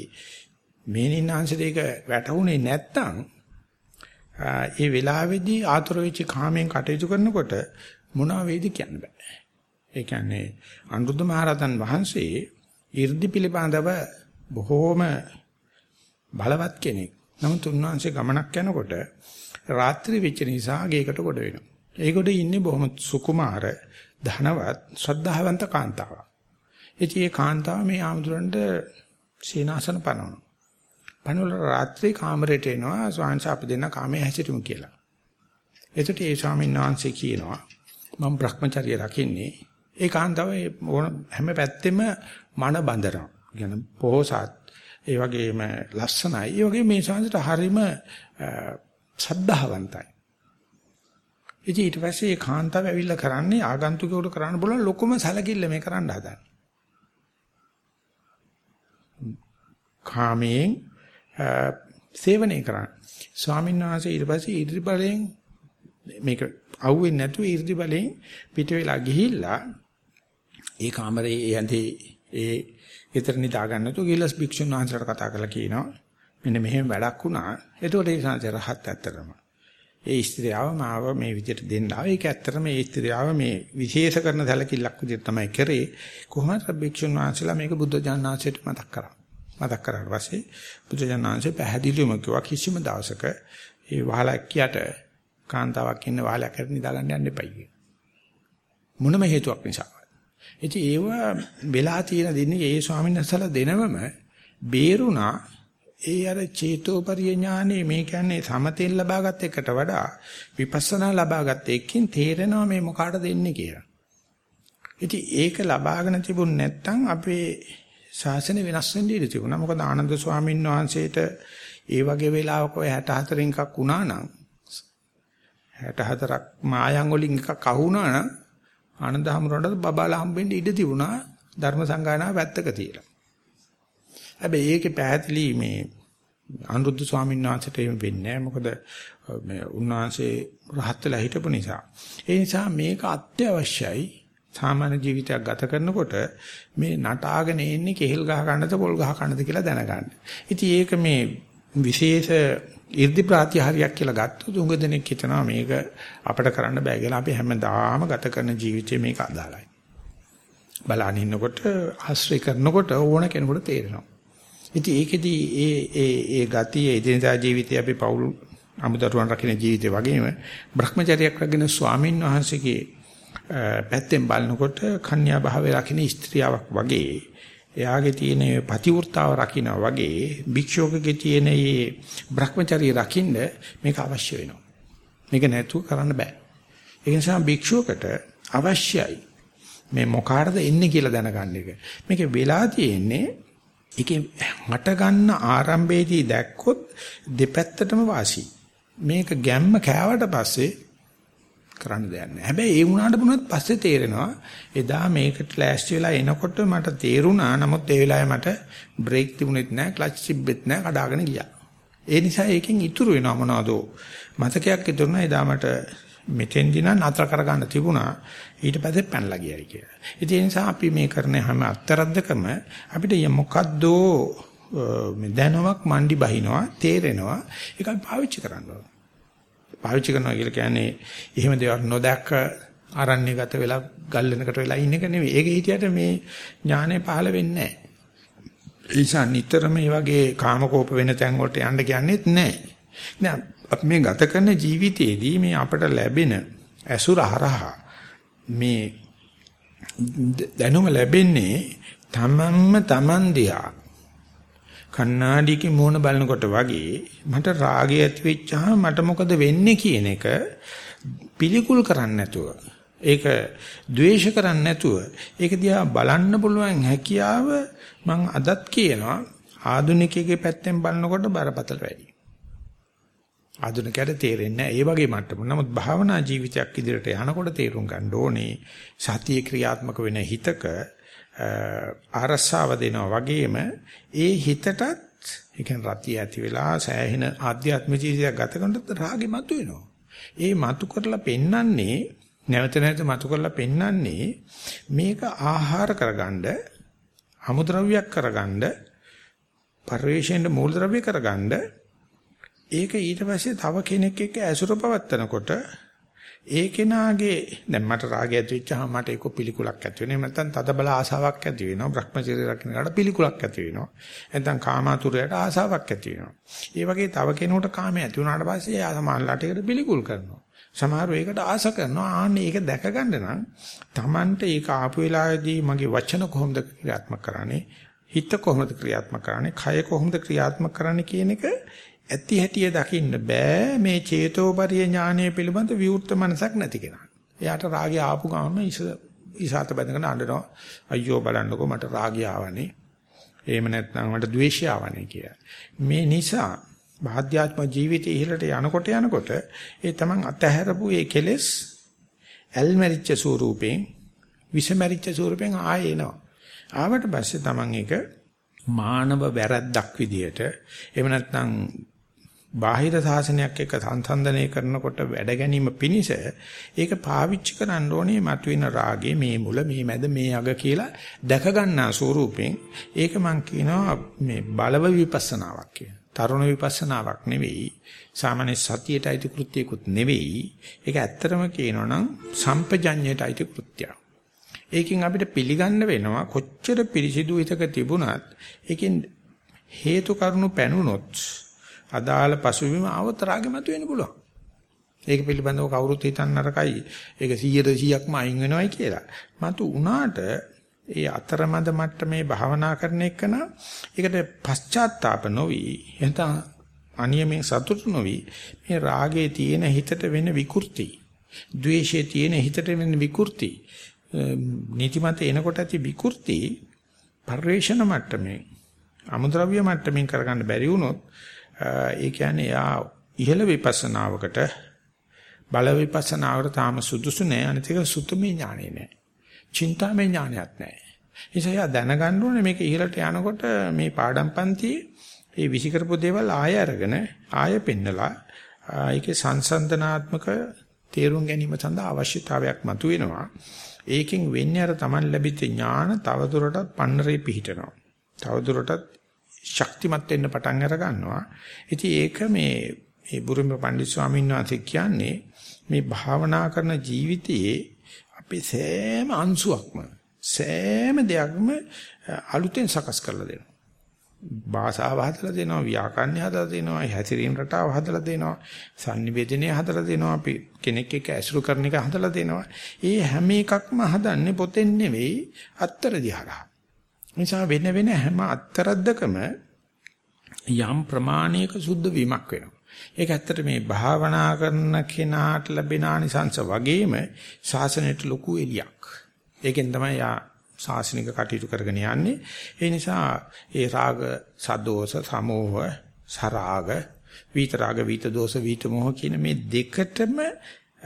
මේනින්නාංශ දෙක වැටුනේ නැත්තම් ඒ වෙලාවේදී ආතුර වෙච්ච කාමෙන් කටයුතු කරනකොට මොනවා වේද කියන්න බෑ. ඒ කියන්නේ අනුරුද්ධ මහරහතන් වහන්සේ 이르දි පිළිබඳව බොහෝම බලවත් කෙනෙක්. නමුත් උන්වහන්සේ ගමනක් යනකොට රාත්‍රී වෙච්ච නිසා ගේකට කොට වෙනවා. ඒකට ඉන්නේ බොහොම සුකුමාර ධනවත් ශ්‍රද්ධාවන්ත කාන්තාවක්. ඉතින් මේ කාන්තාව මේ ආමුදුරන්ට සීනාසන පනවනවා. පනවල රාත්‍රී කාමරයට එනවා ස්වාමීන් අපි දෙන්න කාමයේ හැසිරෙමු කියලා. එතකොට ඒ ස්වාමීන් වහන්සේ කියනවා මම Brahmacharya රකින්නේ ඒ කාන්තාව හැම පැත්තෙම මන බඳනවා. කියන පොහසත් ඒ වගේම ලස්සනයි. ඒ වගේම මේ සංසට හරීම සද්ධාවන්තයි. ඉතින් ඊට පස්සේ ඒ කාන්තාව ඇවිල්ලා කරන්නේ ආගන්තුකවට කරන්න බලන ලොකුම සැලකිල්ල මේ කරන්න හදන්නේ. කාමයෙන් සේවනය කරන්න. ස්වාමීන් වහන්සේ ඊට පස්සේ ඉදිරි බලයෙන් මේක අහුවෙන්නේ නැතුව ඉදිරි බලයෙන් පිට වෙලා ගිහිල්ලා ඒ කාමරේ යන්තේ ඒ ඊතර නිදා ගන්න නැතුව ගිහලා භික්ෂුන් වහන්සේට කතා කරලා කියනවා මෙන්න මෙහෙම වැඩක් වුණා. එතකොට ඒ සංසය රහත් ඇත්තටම. ඒ ස්ත්‍රියව මාව මේ විදිහට දෙන්න ආව. ඒක ඇත්තටම මේ ස්ත්‍රියව මේ විශේෂ කරන සැලකිල්ලක් විදිහට තමයි කරේ. කොහොමද භික්ෂුන් වහන්සේලා මේක බුද්ධ ඥානාංශයට මතක් කරා. මතක් කරාට පස්සේ බුදුජානනාංශය පැහැදිලිවම කිව්වා කිසිම දවසක ඒ වහලක්කියට කාන්තාවක් ඉන්න වහලක්කට නිදා ගන්න යන්න එපයි කියලා. මොනම හේතුවක් නිසා. ඉතින් ඒව වෙලා තියෙන දෙන්නේ ඒ ස්වාමීන් වහන්සේලා දෙනවම බේරුණා ඒ අර චේතෝපරිය ඥානෙ මේ කියන්නේ සමතෙන් ලබාගත් එකට වඩා විපස්සනා ලබාගත් එකකින් තේරෙනවා මේ මොකාට දෙන්නේ කියලා. ඉතින් ඒක ලබාගෙන තිබුණ නැත්නම් අපේ ශාසනය වෙනස් වෙන්න ඉඩ තිබුණා. මොකද ආනන්ද ස්වාමීන් වහන්සේට ඒ වගේ වෙලාවක ඔය 64න් එකක් වුණා නම් 64ක් මායන් වලින් එකක් අහුණා නම් ආනන්ද හැමරොඩට බබාලා හම්බෙන්න ඉඩ තිබුණා ධර්ම සංගායනාව පැත්තක තියලා. හැබැයි ඒකේ පැහැදිලි මේ අනුරුද්ධ ස්වාමීන් වහන්සේට එහෙම වෙන්නේ නැහැ. මොකද මේ උන්වහන්සේ රහත් වෙලා හිටපු නිසා. ඒ නිසා මේක අත්‍යවශ්‍යයි. සාමාන්‍ය ජීවිතයක් ගත කරනකොට මේ නටාගෙන එන්නේ කෙහෙල් ගහ ගන්නද පොල් ගහ ගන්නද කියලා දැනගන්න. ඉතින් ඒක මේ විශේෂ 이르දි ප්‍රාතිහාර්යයක් කියලා ගත්තොත් උඟ දෙනෙක් හිතනවා මේක අපිට කරන්න බෑ කියලා. අපි හැමදාම ගත කරන ජීවිතේ මේක අදාළයි. බලන ඉන්නකොට ආශ්‍රය කරනකොට ඕන කෙනෙකුට තේරෙනවා. ඉතින් ඒකෙදි ඒ ඒ ඒ ගතිය එදිනදා ජීවිතයේ අපි පෞල් අමුදරුවන් රකින්න ජීවිතේ වගේම Brahmacharyaක් රකින්න ස්වාමින් වහන්සේගේ පැත්තෙන් බලනකොට කන්‍යා භාවයේ රකින්න ස්ත්‍රියාවක් වගේ එයාගේ තියෙන පතිවෘතාව රකින්න වගේ භික්ෂුවකගේ තියෙන මේ Brahmacharya රකින්න මේක අවශ්‍ය වෙනවා. මේක නැතුව කරන්න බෑ. ඒ නිසා භික්ෂුවකට අවශ්‍යයි මේ මොකාටද එන්නේ කියලා දැනගන්න එක. මේක වෙලා තියෙන්නේ ඒකේ හට ගන්න ආරම්භයේදී දැක්කොත් දෙපැත්තටම වාසි. මේක ගැම්ම කෑවට පස්සේ කරන්න දෙයක් නැහැ. හැබැයි ඒ වුණාට වුණත් පස්සේ තේරෙනවා එදා මේකට ලෑස්ති වෙලා එනකොට මට තේරුණා. නමුත් ඒ වෙලාවේ මට බ්‍රේක් තිබුණෙත් නැහැ, ක්ලච් තිබෙත් නැහැ, කඩාගෙන ගියා. ඒ නිසා ඒකෙන් ඉතුරු වෙනවා මොනවද? මතකයක් ඉතුරුනා එදා මට මෙතෙන්දී නම් නතර කරගන්න තිබුණා. ඊට පස්සේ පැනලා ගියයි කියලා. ඒ නිසා අපි මේ කරන හැම අත්තරද්දකම අපිට මොකද්දෝ මේ දැනුමක් මණ්ඩි බහිනවා තේරෙනවා ඒක අපි පාවිච්චි කරන්න ඕන. පාවිච්චි කරනවා කියලා කියන්නේ එහෙම දේවල් නොදැක්ක ආරණ්‍ය ගත වෙලා ගල්ලෙනකට වෙලා ඉන්න එක නෙවෙයි. ඒක හිටියට මේ ඥානය පහළ වෙන්නේ නැහැ. ඒ නිසා නිතරම මේ වගේ කාමකෝප වෙන තැන් වලට යන්න කියන්නේත් නැහැ. නෑ අපි මේ ගත කරන ජීවිතයේදී මේ අපට ලැබෙන ඇසුර හරහා මේ දැනුම ලැබෙන්නේ තමන්ම තමන් දිහා කණ්ණාඩියකින් මූණ බලනකොට වගේ මට රාගය ඇති වෙච්චහම මට මොකද වෙන්නේ කියන එක පිළිකුල් කරන්නේ නැතුව ඒක ද්වේෂ කරන්නේ නැතුව ඒක දිහා බලන්න පුළුවන් හැකියාව මම අදත් කියනවා ආධුනිකයෙක්ගේ පැත්තෙන් බලනකොට බරපතල වැඩි. ආධුනිකයට තේරෙන්නේ නැහැ ඒ වගේ මට්ටම. නමුත් භාවනා ජීවිතයක් ඉදිරියට යනකොට තේරුම් ගන්න ඕනේ සතිය ක්‍රියාත්මක වෙන හිතක ආරස්සාව දෙනවා වගේම ඒ හිතටත් ඒ කියන්නේ රතිය ඇති වෙලා සෑහෙන ආධ්‍යාත්මික ජීවිතයක් ගත කරනකොට රාගෙ මතුවෙනවා. ඒ මතු කරලා පෙන්වන්නේ නැවත නැවත මතු කරලා පෙන්වන්නේ මේක ආහාර කරගන්න අමුද්‍රව්‍යයක් කරගන්න පරිවේශයෙන් මූලද්‍රව්‍ය කරගන්න ඒක ඊට පස්සේ තව කෙනෙක් එක්ක ඇසුර පවත්නකොට ඒ කෙනාගේ දැන් මට රාගය ඇති වෙච්චාම මට ඒක පිළිකුලක් ඇති වෙනවා. නැත්නම් තද බල ආසාවක් ඇති වෙනවා. Brahmacharya රකින්නකට පිළිකුලක් ඇති වෙනවා. නැත්නම් කාමාතුරයට ආසාවක් ඇති වෙනවා. ඒ වගේ තව කෙනෙකුට කාමය ඇති වුණාට පස්සේ ආ සමානලට ඒකට පිළිකුල් කරනවා. සමහරව ඒකට ආස කරනවා. ආන්නේ ඒක දැක ගන්න නම් Tamante ඒක ආපු වෙලාවේදී මගේ වචන කොහොමද ක්‍රියාත්මක කරන්නේ? හිත කොහොමද ක්‍රියාත්මක කරන්නේ? කය කොහොමද ක්‍රියාත්මක කරන්නේ කියන එක ඇති හැටිය දකින්න බෑ මේ චේතෝපරිය ඥානය පිළිබඳ විවෘත මනසක් නැති කෙනා. එයාට රාගය ආපු ගමන් ඉස ඉසాత බඳගෙන අඬනවා. අයියෝ බලන්නකෝ මට රාගය ආවනේ. එහෙම නැත්නම් මට ද්වේෂය ආවනේ කියලා. මේ නිසා බාධ්‍යාත්ම ජීවිතයේ ඉහළට යනකොට යනකොට ඒ තමන් අතහැරපු ඒ කෙලෙස් ඇල්මරිච්ච ස්වරූපයෙන් විෂමරිච්ච ස්වරූපයෙන් ආයෙ එනවා. ආවට පස්සේ තමන් ඒක මානව වැරද්දක් විදියට එහෙම නැත්නම් බාහිර සාසනයක් එක්ක සංසන්දනය කරනකොට වැඩ ගැනීම පිණිස ඒක පාවිච්චි කරන්න ඕනේ මතුවෙන රාගේ මේ මුල මේ මැද මේ අග කියලා දැක ගන්නා ස්වරූපෙන් ඒක මම කියනවා මේ බලව විපස්සනාවක් කියන. තරුණ විපස්සනාවක් නෙවෙයි සාමාන්‍ය සතියට අයිති කෘත්‍යයකුත් නෙවෙයි ඒක ඇත්තටම කියනවනම් සම්පජඤ්ඤයට අයිති කෘත්‍යයක්. ඒකෙන් අපිට පිළිගන්න වෙනවා කොච්චර පිරිසිදු හිතක තිබුණත් ඒකෙන් හේතු කරුණු පැනුනොත් අදාළ පසුබිම આવත රාගෙ මතුවෙන්න පුළුවන්. ඒක පිළිබඳව කවුරුත් හිතන්න නරකයි. ඒක 100%ක්ම අයින් වෙනවයි කියලා. මතු උනාට ඒ අතරමැද මට්ටමේ භාවනා කරන එකන ඒකට පශ්චාත්තාප නොවි එතන අනියමේ සතුටු නොවි මේ රාගයේ තියෙන හිතට වෙන විකෘති ද්වේෂයේ තියෙන හිතට වෙන විකෘති නීතිමත එනකොට ඇති විකෘති පරිවේෂණ මට්ටමේ අමුද්‍රව්‍ය මට්ටමින් කරගන්න බැරි වුණොත් ඒ කියන්නේ යා ඉහළ විපස්සනාවකට බල විපස්සනාවකට තාම සුදුසු නෑ අනිත් එක සුතමේ ඥානෙ නෑ. චින්තාමේ ඥානයක් නෑ. නිසා යා දැනගන්න ඕනේ මේක ඉහළට යනකොට මේ පාඩම් පන්තියේ මේ විසිකරපු දේවල් ආය අරගෙන ආය පෙන්නලා ඒකේ සංසන්දනාත්මක තේරුම් ගැනීම සඳහා අවශ්‍යතාවයක් මතුවෙනවා. ඒකෙන් වෙන්නේ අර Taman ලැබිච්ච ඥාන තවදුරටත් පන්නරේ පිහිටනවා. තවදුරටත් ශක්තිමත් වෙන්න පටන් අර ගන්නවා. ඉතින් ඒක මේ මේ බුරුම පණ්ඩිත ස්වාමීන් වහන්සේ කියන්නේ මේ භාවනා කරන ජීවිතයේ අපේ සෑම අංශුවක්ම සෑම දෙයක්ම අලුතෙන් සකස් කරලා දෙනවා. භාෂාව හදලා දෙනවා, ව්‍යාකරණය හදලා දෙනවා, හැසිරීම රටාව හදලා දෙනවා, sannivedanaye හදලා දෙනවා, අපි කෙනෙක් එක්ක ඇසුරු කරන එක හදලා දෙනවා. ඒ හැම එකක්ම හදන්නේ පොතෙන් නෙවෙයි අත්තර දිහා. නිසා වෙන වෙන හැම අත්තරද්දකම යම් ප්‍රමාණයක සුද්ධ වීමක් වෙනවා. ඒක ඇත්තට මේ භාවනා කරන කෙනාට ලැබෙන ආනිසංස වගේම ශාසනයට ලොකු එලියක්. ඒකෙන් තමයි යා ශාසනික කටයුතු කරගෙන යන්නේ. ඒ නිසා ඒ රාග, සදෝස, සමෝහ, සරාග, විතරාග, විත දෝෂ, විත මොහ කියන මේ දෙකටම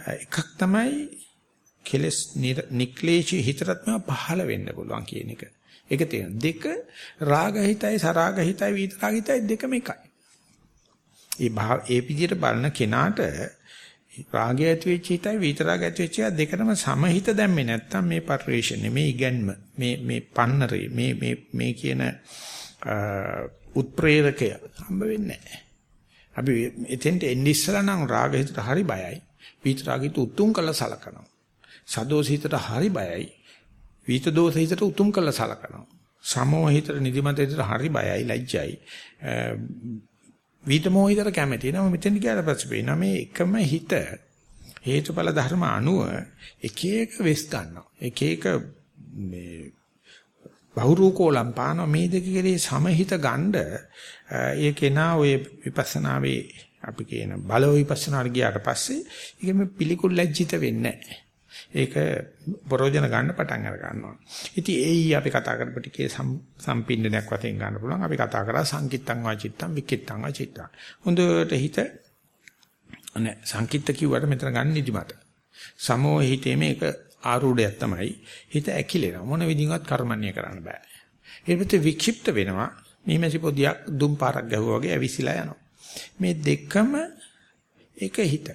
එකක් තමයි කෙලස් නික්ලේශී හිතරත්ම පහළ වෙන්න පුළුවන් කියන එක. ඒක තියෙන. දෙක රාගහිතයි, සරාගහිතයි, විතරාගහිතයි දෙකම එකයි. ඒ ඒ විදිහට බලන කෙනාට රාගය ඇති වෙච්ච හිතයි විතරාග ඇති වෙච්ච හිත දෙකම සමහිත දැම්මේ නැත්තම් මේ පරිශ්‍රණය මේ ඉගැන්ම මේ මේ පන්නරේ මේ මේ මේ කියන උත්ප්‍රේරකය හම්බ වෙන්නේ නැහැ. අපි එතෙන්ට එන්නේ ඉස්සලා නම් රාග හිතට හරි බයයි. විතරාගිත උතුම් කළ සලකනවා. සදෝස හිතට හරි බයයි. විත දෝස හිතට උතුම් කළ සලකනවා. සමෝහ හිතට නිදිමත හිතට හරි බයයි ලැජ්ජයි. විතමෝහිතර කැමති. නම මෙතෙන් ගියාට පස්සේ පේනවා මේ එකම හිත හේතුඵල ධර්ම අනුව එක එක වෙස් ගන්නවා. එක එක මේ බහුරූකෝලම් පාන මේ දෙක කෙරේ සමහිත ගන්න ඒ කෙනා ඔය විපස්සනාවේ අපි කියන බලව විපස්සනාට ගියාට පස්සේ ඒක මේ පිළිකුල් ලැජ්ජිත වෙන්නේ නැහැ. ඒක ප්‍රෝජන ගන්න පටන් අර ගන්නවා. ඉතින් ඒයි අපි කතා කරපු ටිකේ සම්පින්දනයක් වශයෙන් ගන්න පුළුවන්. අපි කතා කරා සංකිට්තං වාචිත්තං විකිට්තං වාචිත්තං. හොඳට හිත අනේ සංකිට්ත කිව්වට මෙතන ගන්න නිදිමත. සමෝ හිතේ මේක ආරූඪයක් තමයි. හිත ඇකිලෙනවා. මොන විදිහවත් කර්මන්නේ කරන්න බෑ. ඊට වික්ෂිප්ත වෙනවා. මීමැසි පොදියක් දුම් පාරක් ගැහුවා වගේ ඇවිසිලා යනවා. මේ දෙකම එක හිත.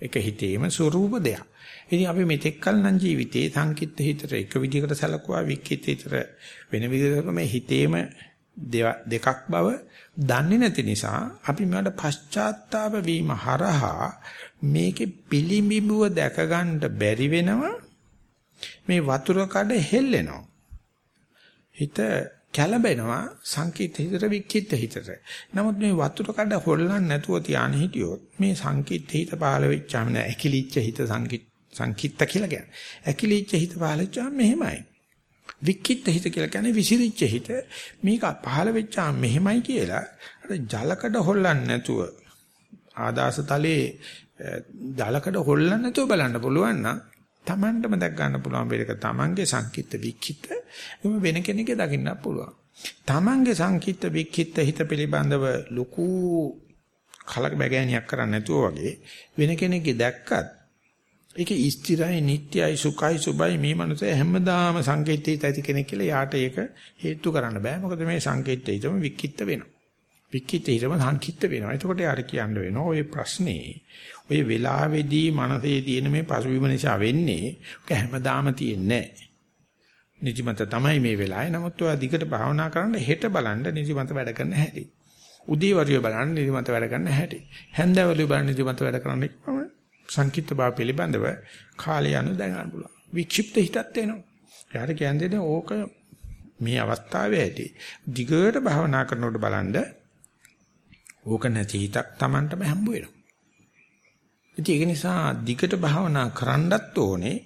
එක හිතේම ස්වરૂප දෙයක්. ඉතින් අපි මෙතෙක් කල නම් ජීවිතේ සංකිට හිතට එක විදිහකට සැලකුවා විකිට හිතට වෙන විදිහකට මේ හිතේම දෙකක් බව දන්නේ නැති නිසා අපි මේවට පශ්චාත්තාප වීම හරහා මේකේ පිළිඹිබුව දැක ගන්න බැරි වෙනවා. මේ වතුර කඩ හෙල්ලෙනවා. හිත කැළඹෙනවා සංකීත හිතට වික්කිත හිතට. නමුත් මේ වතුර කඩ හොල්ලන්න නැතුව තියාන හිටියොත් මේ සංකීත හිත පහළ වෙච්චාම නෑ. ඇකිලිච්ච හිත සංකීත සංකිට්ත කියලා කියන්නේ. ඇකිලිච්ච හිත පහළච්චාම මෙහෙමයි. වික්කිට හිත කියලා කියන්නේ විසිරිච්ච හිත. මේක පහළ වෙච්චාම මෙහෙමයි කියලා අර ජලකඩ හොල්ලන්නේ නැතුව ආදාස තලයේ ජලකඩ හොල්ලන්නේ නැතුව බලන්න පුළුවන් නම් Tamanටම දැක් ගන්න පුළුවන් වේලක Tamanගේ සංකිට වික්කිට එම වෙන කෙනෙක්ගේ දකින්න පුළුවන්. Tamanගේ සංකිට වික්කිට හිත පිළිබඳව ලොකු කලක බැගෑනියක් කරන්නේ නැතුව වගේ වෙන කෙනෙක්ගේ දැක්කත් ඒක ස්ථිරයි, නිට්ටයයි, සුඛයි, සුබයි මේ මනසේ හැමදාම සංකේතීත ඇති කෙනෙක් කියලා යාට ඒක හේතු කරන්න බෑ. මොකද මේ සංකේතීතම වික්කිට වෙනවා. වික්කිතීතම සංකිට වෙනවා. එතකොට යාර කියන්න වෙනවා ඔය ප්‍රශ්නේ ඔය වෙලාවේදී මනසේ තියෙන මේ පසුබිම නිසා වෙන්නේ ඔක හැමදාම තියෙන්නේ නිදිමත තමයි මේ වෙලාවේ. නමුත් ඔය දිගට භාවනා කරන්න හෙට බලන්න නිදිමත වැඩ කරන්න හැටි. උදේවරුේ බලන්න නිදිමත වැඩ කරන්න හැටි. හැන්දෑවලුවේ බලන්න නිදිමත වැඩ කරන්න සංකීර්ත බව පිළිබඳව කාලය යන දැනගන්න පුළුවන්. වික්ෂිප්ත හිතත් එනවා. යාර කියන්නේ ඕක මේ අවස්ථාවේ ඇති. දිගට භාවනා කරනකොට බලන්න ඕක නැති හිතක් Tamanටම හම්බ වෙනවා. ඉතින් ඒක නිසා දිගට භාවනා කරන්නත් ඕනේ.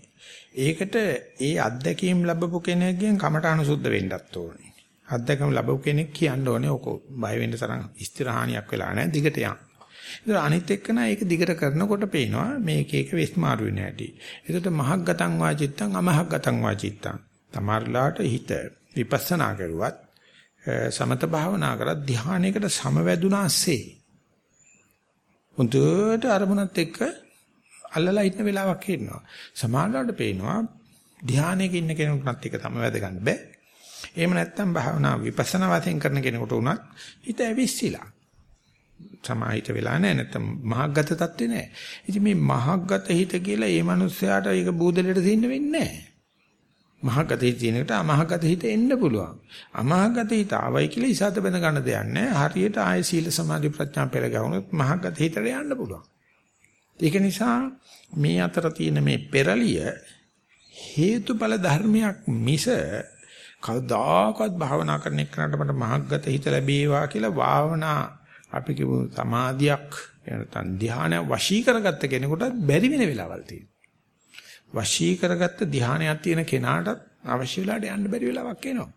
ඒකට ඒ අත්දැකීම් ලැබපු කෙනෙක්ගෙන් කමඨාන සුද්ධ වෙන්නත් ඕනේ. අත්දැකීම් ලැබපු කෙනෙක් කියන්න ඕනේ ඕක බය වෙන්න තරම් ස්ථිරහානියක් වෙලා නැහැ දිගට යන්න. ඉතින් අනිත් එක්කන ඒක දිගට කරනකොට පේනවා මේක එක වෙස් මාරු වෙන හැටි. ඒකට මහග්ගතං වාචිත්තං අමහග්ගතං වාචිත්තං. තමාරලාට හිත විපස්සනා කරුවත් සමත භාවනා කරත් ධානයකට සමවැදුනාසේ. උන්ට අරමුණත් එක්ක අල්ලලා ඉන්න වෙලාවක් ඉන්නවා. සමානලාට පේනවා ධානයක ඉන්න කෙනෙකුට එක්ක සමවැද ගන්න බෑ. එහෙම නැත්නම් භාවනා විපස්සනා වශයෙන් කරන කෙනෙකුට උනත් හිත ඇවිස්සීලා. සමාහිත වෙලා නැහැ නැත්නම් මහග්ගත තත්ත්වේ නැහැ. ඉතින් මේ මහග්ගත හිත කියලා ඒ මනුස්සයාට ඒක බූදලෙට දෙන්න වෙන්නේ නැහැ. මහග්ගත හිත තියෙනකට අමහග්ගත හිත එන්න පුළුවන්. අමහග්ගත හිත ආවයි කියලා ඉසත බඳ ගන්න දෙයක් නැහැ. හරියට ආය සීල සමාධි ප්‍රඥා පෙළ ගවුනොත් මහග්ගත හිතට යන්න පුළුවන්. ඒක නිසා මේ අතර තියෙන මේ පෙරලිය හේතුඵල ධර්මයක් මිස කවදාකවත් භාවනා කරන එකට මට මහග්ගත හිත ලැබේවා කියලා භාවනා අපි කිව්ව සමාධියක් නැත්නම් ධ්‍යාන වශී කරගත්ත කෙනෙකුට බැරි වෙන වෙලාවල් තියෙනවා. වශී කරගත්ත ධ්‍යානයක් තියෙන කෙනාට අවශ්‍ය වෙලාවට යන්න බැරි වෙලාවක් එනවා.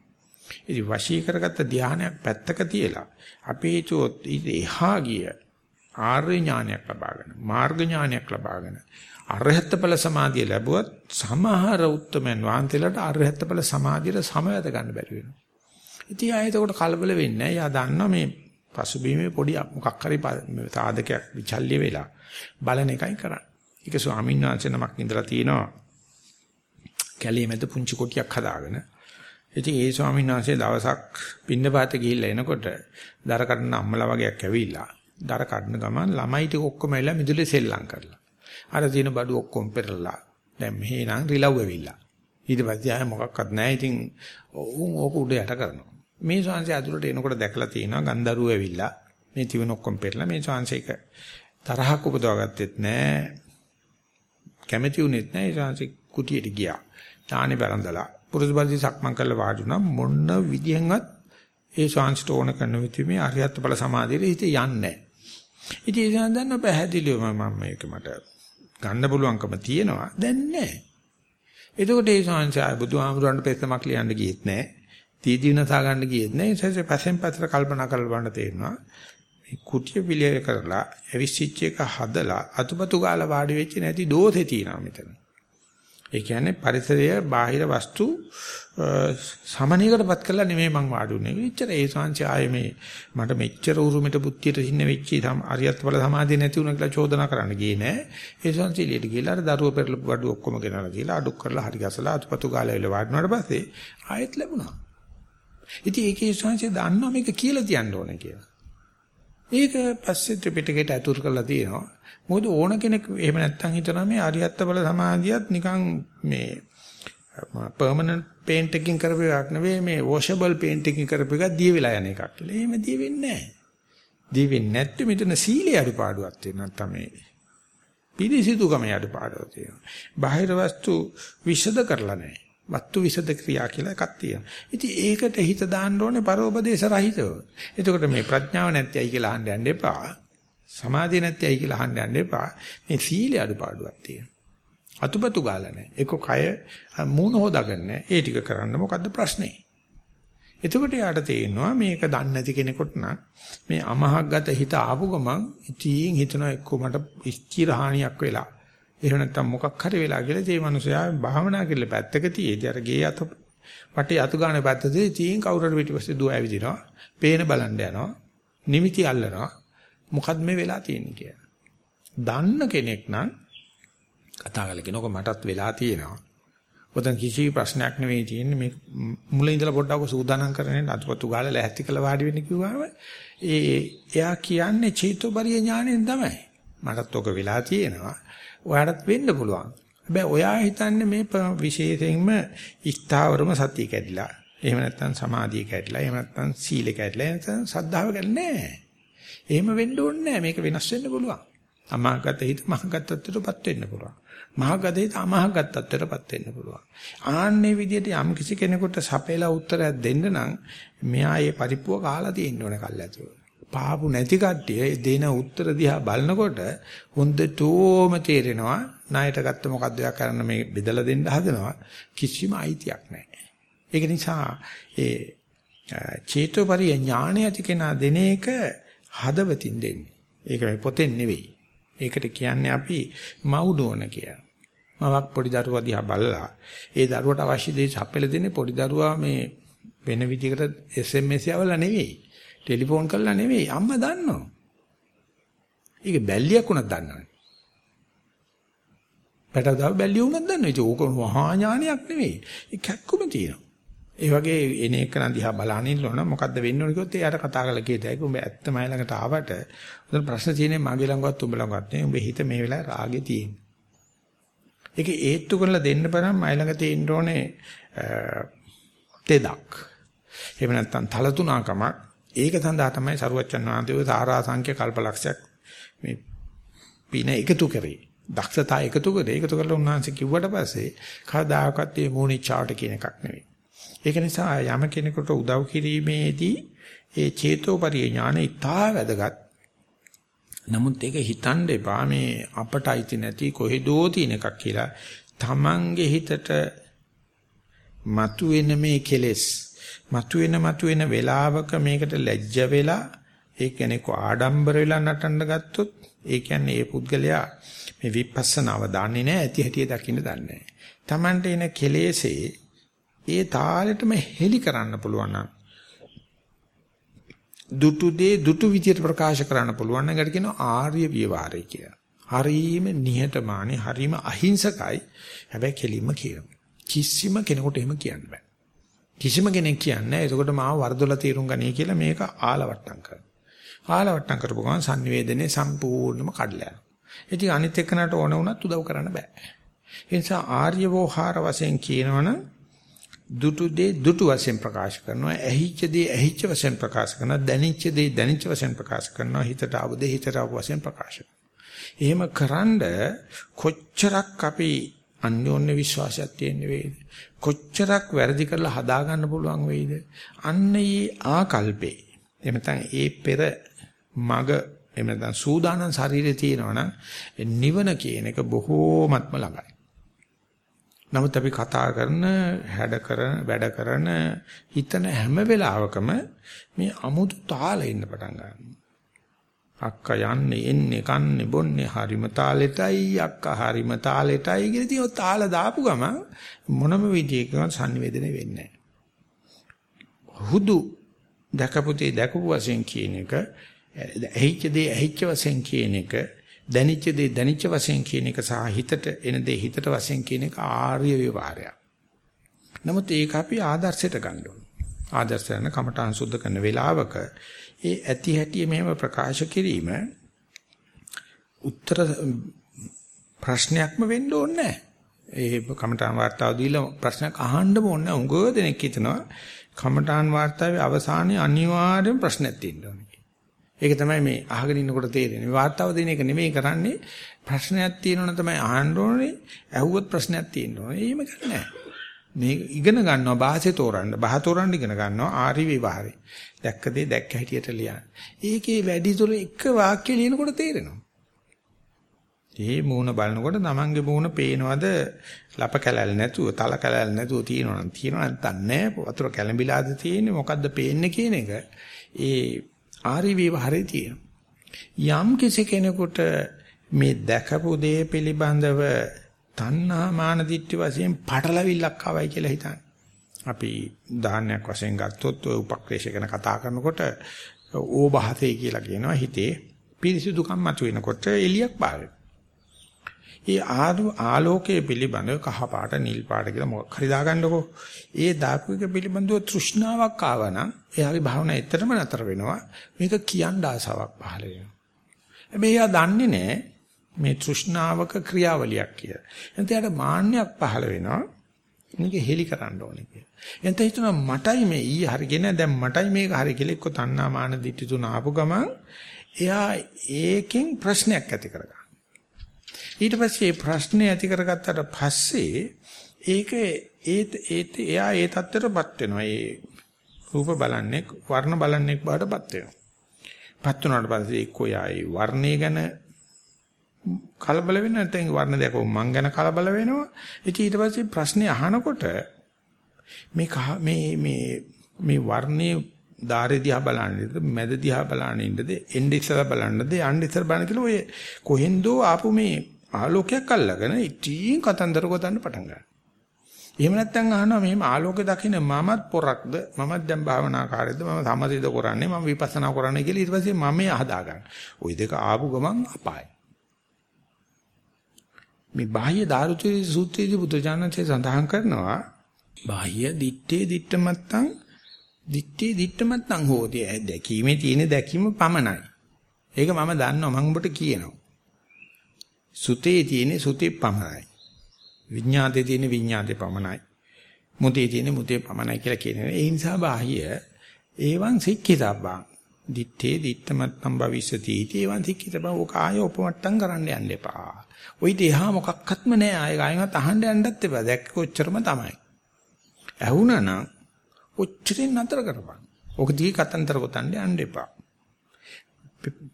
ඉතින් වශී කරගත්ත ධ්‍යානයක් පැත්තක තියලා අපේ චෝත් එහා ගිය ආර්ය ඥානයක් ලබාගෙන මාර්ග ඥානයක් ලබාගෙන අරහත් ඵල සමාධිය ලැබුවත් සමහර උත්තමයන් වහන්සේලාට අරහත් ඵල සමාධියට සමවැද ගන්න බැරි වෙනවා. ඉතින් ආයෙත් උකට කලබල වෙන්නේ නැහැ. යා දන්නා මේ පසුබිමේ පොඩි මොකක් හරි සාධකයක් විචල්්‍ය වෙලා බලන එකයි කරන්නේ. ඒක ස්වාමීන් වහන්සේ නමක් ඉඳලා තිනවා. කැලේ මැද පුංචි කොටියක් හදාගෙන. ඉතින් ඒ ස්වාමීන් වහන්සේ දවසක් පින්නපාත ගිහිල්ලා එනකොට දර කඩන අම්මලා වගේක් ඇවිල්ලා දර කඩන ගමන් ළමයි ටික ඔක්කොම එලා මිදුලේ සෙල්ලම් කරලා. අර දින බඩු ඔක්කොම පෙරලා. දැන් මෙහෙනම් රිලව් ඇවිල්ලා. ඊට පස්සේ ආය මොකක්වත් නැහැ. ඉතින් උන් ඕක උඩ යට කරනවා. මේ ශාංශය අතුලට එනකොට දැකලා තියෙනවා ගන්දරුව ඇවිල්ලා. මේ තිවන ඔක්කොම පෙරලා මේ ශාංශයක තරහක් උපදවාගත්තෙත් නැහැ. කැමැති උනේත් නැහැ. ඒ ශාංශي කුටියට ගියා. තානේ බරන්දලා. පුරුෂබල්දි සක්මන් කරලා වාඩි වුණා. මොන විදියෙන්වත් ඒ ශාංශට ඕන කරන විදිහේ අරියත් බල සමාධියේ හිත යන්නේ නැහැ. ඉතින් ඒ දන්න පැහැදිලිවම මම මේක මට ගන්න පුළුවන්කම තියෙනවා. දැන් නැහැ. එතකොට ඒ ශාංශය බුදුහාමුදුරන්ට පෙස්සමක් ලියන්න ගියෙත් නැහැ. තීදීනසා ගන්න ගියෙත් නැහැ. ඒ නිසා පස්සෙන් පස්සට කල්පනා කරලා බලන්න තේරෙනවා. මේ කුටිය පිළියෙල කරලා ඇවිස්සිච් එක හදලා අතුපතු ගාලා වාඩි වෙච්ච නැති දෝෂේ තියෙනවා මෙතන. ඒ කියන්නේ පරිසරය බාහිර වස්තු සමනයකටපත් කරලා නෙමෙයි මං වාඩුනේ. එච්චර ඒ සංචය ආයේ මේ මට මෙච්චර උරුමෙට බුද්ධියට ඉන්න වෙච්චි අරියත් බල සමාධිය නැති වුණා කියලා චෝදනා කරන්න ගියේ නෑ. ඒ සංචීලියට ගිහලා අර දරුව පෙරලපු බඩු ඔක්කොම ගෙනලා දීලා අඩු කරලා හරි ගසලා අතුපතු ගාලා ඉල වාඩිනාට පස්සේ ආයෙත් ලැබුණා. ඉතින් ඒකේ සංචය දන්නවා මේක කියලා තියන්න ඕනේ කියලා. ඒක පස්සේ ත්‍රිපිටකයට අතුරු කරලා තියෙනවා. මොකද ඕන කෙනෙක් එහෙම නැත්තම් හිතනවා මේ අරියත්ත බල සමාධියත් නිකන් මේ පර්මනන්ට් පේන්ට් එකකින් කරපු එකක් නෙවෙයි මේ වොෂබල් පේන්ට් එකකින් කරපු එකක් දිය වෙලා යන එකක් කියලා. එහෙම දිය වෙන්නේ නැහැ. දිය වෙන්නේ නැත්නම් මෙතන සීලේ අඩුපාඩුවක් තියෙනවා නැත්නම් මේ පිළිසිතුකම අඩුපාඩුවක් තියෙනවා. බාහිර වස්තු විෂද කරලා නැහැ. වස්තු විෂද ක්‍රියා කියලා එකක් තියෙනවා. ඉතින් ඒකට හිත දාන්න ඕනේ පරෝපදේශ රහිතව. එතකොට මේ ප්‍රඥාව නැත්‍යයි කියලා අහන්න යන්න එපා. සමාධිය නැත්‍යයි කියලා අහන්න යන්න එපා. මේ සීලේ අඩුපාඩුවක් තියෙනවා. අතුපතු ගාලා නැහැ. ඒක කය මූණ හොදාගන්න. ඒ ටික කරන්න මොකද්ද ප්‍රශ්නේ? එතකොට යාට තේරෙනවා මේක දන්නේ නැති කෙනෙකුට නම් මේ අමහග්ගත හිත ආපු ගමන් ඉතින් හිතනවා එක්ක මට ස්ථිර හානියක් වෙලා. එහෙම නැත්නම් මොකක් හරි වෙලා කියලා ඒ මනුස්සයා භාවනා කරලා පැත්තක තියේදී අර ගේ අත වටේ අතු ගන්න පැත්තදී ඉතින් කවුරුහරි පිටිපස්සේ දුව ඇවිදිනවා. පේන බලන්න යනවා. නිමිති අල්ලනවා. මොකද්ද මේ වෙලා තියෙන්නේ කියලා. දන්න කෙනෙක් නම් කතා කරලා කියනකො මටත් වෙලා තියෙනවා. ඔතන කිසි ප්‍රශ්නයක් නෙවෙයි තියෙන්නේ මේ මුල ඉඳලා පොඩ්ඩක් සූදානම් කරගෙන අතුපතු ගාලා ලැහැත්ති කළ වාඩි වෙන්න කිව්වම ඒ එයා කියන්නේ චේතෝපරිය ඥාණයෙන් තමයි. මටත් ඔක වෙලා තියෙනවා. ඔයාලට වෙන්න පුළුවන්. හැබැයි ඔයා හිතන්නේ මේ විශේෂයෙන්ම ස්ථාවරම සතිය කැඩිලා. එහෙම නැත්නම් සමාධිය කැඩිලා. එහෙම නැත්නම් සීල කැඩිලා. එහෙම නැත්නම් සද්ධාව කැඩිලා නෑ. එහෙම වෙන්න ඕනේ නෑ. මේක වෙනස් වෙන්න පුළුවන්. අමාගත හිත මහගත තත්ත්වයටපත් වෙන්න පුළුවන්. මහගතේ තමහගත් තත්ත්වයටපත් වෙන්න පුළුවන්. ආන්නේ විදිහට යම් කිසි කෙනෙකුට සපේලා උත්තරයක් දෙන්න නම් මෙයා ඒ පරිප්පුව කාලා තියෙන්න ඕනේ කල්ැතුව. පාපු නැති කට්ටිය දෙන උත්තර දිහා බලනකොට හොඳටම තේරෙනවා ණයට ගත්ත මොකද්ද යා කරන්න මේ බෙදලා දෙන්න හදනවා කිසිම අයිතියක් නැහැ. ඒක නිසා ඒ චේතෝපරිය ඥාණය ඇති කෙනා දෙන එක හදවතින් දෙන්නේ. ඒක පොතෙන් නෙවෙයි. ඒකට කියන්නේ අපි මවුඩෝන කියලා. මවක් පොඩි දරුවා දිහා බලලා ඒ දරුවට අවශ්‍ය දේ සපෙල දෙන්නේ පොඩි දරුවා මේ වෙන විදිහකට SMS යවලා නෙවෙයි. ටෙලිෆෝන් කරලා නෙවෙයි. අම්මා දන්නවා. ඒක බැල්ලියක් උනත් දන්නවනේ. පැටවදාව බැල්ලිය උනත් දන්නවා. ඒක ඕක මහා ඥානයක් නෙවෙයි. ඒ කැක්කුම තියෙනවා. ඒ වගේ එන එක දිහා බලන ඉන්නවනම් මොකද්ද වෙන්න ඕන කිව්වොත් එයාට කතා කරලා කියතයි. උඹ ඇත්තම අය ළඟට ආවට උඹ ප්‍රශ්න තියෙන්නේ මගේ ළඟවත් උඹ ළඟවත් නෙවෙයි. උඹ හිත මේ වෙලාවේ රාගේ තියෙන්නේ. ඒක ඒත්තු කරලා දෙන්න බරම් අය ළඟ තියෙන්න ඕනේ තෙදක්. එහෙම නැත්නම් තලතුණකමක්. ඒක සඳහා තමයි සරුවච්චන් වහන්සේ සාරා සංඛ්‍ය කල්පලක්ෂයක් මේ පින එකතු කරේ. දක්ෂතා එකතු කරේ. ඒකතු කරලා උන්වහන්සේ කිව්වට පස්සේ කවදාකවත් මේ මූණිච්චාවට කියන එකක් නෙවෙයි. ඒක නිසා යම කෙනෙකුට උදව් කිරීමේදී ඒ චේතෝපරිය ඥාන ඉතා වැදගත්. නමුත් ඒක හිතන්න එපා මේ අපට අයිති නැති කොහෙදෝ තියෙන එකක් කියලා. Tamange හිතට මතුවෙන මේ කෙලෙස් මතුවෙන මතුවෙන වෙලාවක මේකට ලැජ්ජ වෙලා ඒ කියන්නේ කො ආඩම්බර වෙලා නටන්න ගත්තොත් ඒ කියන්නේ ඒ පුද්ගලයා මේ විපස්සනාව දන්නේ නැහැ ඇති හැටි දකින්න දන්නේ නැහැ. Tamante එන කෙලෙසේ ඒ තාලෙටම හෙලි කරන්න පුළුවන් නම් දුටු දේ දුටු විදියට ප්‍රකාශ කරන්න පුළුවන් නම් ඒකට කියනවා ආර්ය විවරය කියලා. හරීම නිහතමානී හරීම අහිංසකයි. හැබැයි කෙලින්ම කියනවා. කිසිම කෙනෙකුට එහෙම කියන්න බෑ. කිසිම කෙනෙක් කියන්නේ එතකොට මාව වරදොල තීරුම් ගනී කියලා මේක ආලවට්ටම් කරනවා. ආලවට්ටම් කරපු ගමන් sannivedanaye සම්පූර්ණයෙන්ම කඩලා යනවා. ඉතින් අනිත් එක්කනට ඕන වුණත් උදව් කරන්න බෑ. ඒ නිසා ආර්ය වෝහාර වශයෙන් කියනවනම් දුටු දේ දුටු වශයෙන් ප්‍රකාශ කරනවා ඇහිච්ච දේ ඇහිච්ච වශයෙන් ප්‍රකාශ කරනවා දැනිච්ච දේ දැනිච්ච වශයෙන් ප්‍රකාශ කරනවා හිතට ආව දේ හිතට ආව වශයෙන් ප්‍රකාශ එහෙම කරන්ඩ කොච්චරක් අපි අන්‍යෝන්‍ය විශ්වාසයක් තියෙන වේද කොච්චරක් වැරදි කරලා හදා ගන්න පුළුවන් වෙයිද? අන්න ඒ ආකල්පේ. එහෙම නැත්නම් ඒ පෙර මග එහෙම නැත්නම් සූදානම් ශරීරේ තියෙනවනම් නිවන කියන එක බොහෝමත්ම ළඟයි. නමුත් අපි කතා කරන, හැඩ කරන, වැඩ කරන, හිතන හැම වෙලාවකම මේ අමුතු තාලෙ ඉන්න පටන් ගන්නවා. අක්කා යන්නේ එන්නේ කන්නේ බොන්නේ හරිම තාලෙටයි අක්කා හරිම තාලෙටයි කියලා ඉතින් ඔය තාල දාපු ගම මොනම විදියකවත් sannivedana වෙන්නේ නැහැ. හුදු දැකපුතේ දැකපු වශයෙන් කියන එක ඇහිච්ච දේ ඇහිච්ච වශයෙන් කියන එක දැනිච්ච දේ දැනිච්ච වශයෙන් කියන එක සහ හිතට එන දේ හිතට වශයෙන් කියන එක ආර්ය විවරයක්. නමුත් ඒක අපි ආදර්ශයට ගන්න ඕන. ආදර්ශයන කමඨාන් සුද්ධ කරන වෙලාවක ඒ ඇති හැටි මෙහෙම ප්‍රකාශ කිරීම උත්තර ප්‍රශ්නයක්ම වෙන්න ඕනේ නැහැ. ඒ කමඨාන් වාර්තාව දීලා ප්‍රශ්නයක් අහන්නම ඕනේ. උංගව දෙනෙක් හිතනවා කමඨාන් වාර්තාවේ අවසානයේ අනිවාර්යෙන් ප්‍රශ්නයක් තියෙනවා. ඒක තමයි මේ අහගෙන ඉන්නකොට තේරෙන්නේ. මේ වාර්තාව දෙන එක නෙමෙයි කරන්නේ. ප්‍රශ්නයක් තියෙනවනේ තමයි අහන්න ඕනේ. ඇහුවොත් ප්‍රශ්නයක් තියෙනවා. එහෙම ගන්නෑ. මේ ඉගෙන ගන්නවා භාෂේ තෝරන්න. භාෂ තෝරන්න ඉගෙන ගන්නවා ආරි විවහාරේ. දැක්ක දේ දැක්ක හැටියට ලියන්න. ඒකේ වැඩි දුර එක වාක්‍ය ලියනකොට තේරෙනවා. ඒ මූණ බලනකොට තමන්ගේ මූණ පේනවද ලප කැලල් නැතුව තල කැලල් නැතුව තියෙනවනම් තියෙනව නැත්නම් නැහැ වතුර කැළඹිලාද තියෙන්නේ මොකද්ද පේන්නේ කියන එක ඒ ආරි විවහරේ තියෙනවා. යම් කිසි කෙනෙකුට මේ දැකපු දේ පිළිබඳව තණ්හා මාන දිට්ඨි වශයෙන් පටලවිල්ලක් ආවයි කියලා හිතන්න. අපි උදාහරණයක් වශයෙන් ගත්තොත් ඔය උපක්‍රේෂ ගැන කතා කරනකොට ඕබහතේ කියලා කියනවා හිතේ පිරිසිදුකම් මතුවෙනකොට එලියක් පාරේ. ඒ ආලෝකයේ පිළිබඳව කහ පාට නිල් පාට කියලා මොකක් හරි දාගන්නකෝ. ඒ දාපු එක පිළිබඳව තෘෂ්ණාවක් ආවනම් එයාගේ භාවනාව ඇත්තටම නතර වෙනවා. මේක කියන්න ආසාවක් පහළ වෙනවා. හැබැයි එයා දන්නේ නැහැ මේ තෘෂ්ණාවක ක්‍රියාවලියක් කියලා. එතන එයාට මාන්නයක් පහළ වෙනවා. මේක හෙලි කරන්න ඕනේ කියලා. එතන හිතනවා මටයි මේ ඊ හරිගෙන දැන් මටයි මේක හරි කියලා එක්ක තණ්හා මාන දිට්ඨි තුන ආපු ගමන් එයා ඒකෙන් ප්‍රශ්නයක් ඇති කරගන්නවා. ඊට පස්සේ ප්‍රශ්නේ ඇති කරගත්තට පස්සේ ඒක ඒ ඒ එයා ඒ தත්තරපත් වෙනවා. ඒ රූප බලන්නේ වර්ණ බලන්නේ බාටපත් වෙනවා. පත් වුණාට පස්සේ එක්කෝ යායි වර්ණය ගැන කලබල වෙන්නේ නැත්නම් වර්ණ දැකෝ මං ගැන කලබල වෙනවා. ඉතින් ඊට පස්සේ ප්‍රශ්නේ අහනකොට මේ මේ මේ මේ වර්ණේ ධාරේ දිහා බලන්නද මැද දිහා බලන්න ඉන්නද එන්න ඉස්සලා බලන්නද යන්න ඉස්සලා බලන්න කියලා ඔය කොහෙන්දෝ ආපු මේ ආලෝකයක් අල්ලගෙන ඉතින් කතන්දර ගොතන්න පටන් ගන්නවා. එහෙම නැත්නම් අහනවා මෙහෙම ආලෝකය දකින්න මමත් පොරක්ද මමත් දැන් භාවනාකාරයද මම සමථයද කරන්නේ මම විපස්සනා කරන්නේ කියලා ඊට පස්සේ මම හදා ගන්න. ওই දෙක ආපු ගමන් අපායි. මේ බාහ්‍ය දාරුචි සූත්‍රයේදී බුදුජානකසේ සඳහන් කරනවා බාහ්‍ය දිත්තේ දිත්තමත්තං දිත්තේ දිත්තමත්තං හෝති. දැකීමේ තියෙන දැකීම පමණයි. ඒක මම දන්නවා මම ඔබට කියනවා. සුතේ තියෙන්නේ සුතේ පමණයි. විඥාතේ තියෙන්නේ විඥාතේ පමණයි. මුතේ තියෙන්නේ මුතේ පමණයි කියලා කියනවා. ඒ නිසා බාහ්‍ය ඒවන් සික්කිතබ්බං. දිත්තේ දිත්තමත්නම් භවිෂති ඊටවන් සික්කිත බව කාය උපමට්ටම් කරන්න යන්න එපා. ওই දෙහා මොකක්වත්ම නෑ ආයෙ ගායනවත් අහන්න යන්නත් එපා. දැක්ක කොච්චරම තමයි. ඇහුණා නම් ඔච්චරින් නතර කරපන්. ඔක දිගේ කතන්තර ගොතන්න යන්න එපා.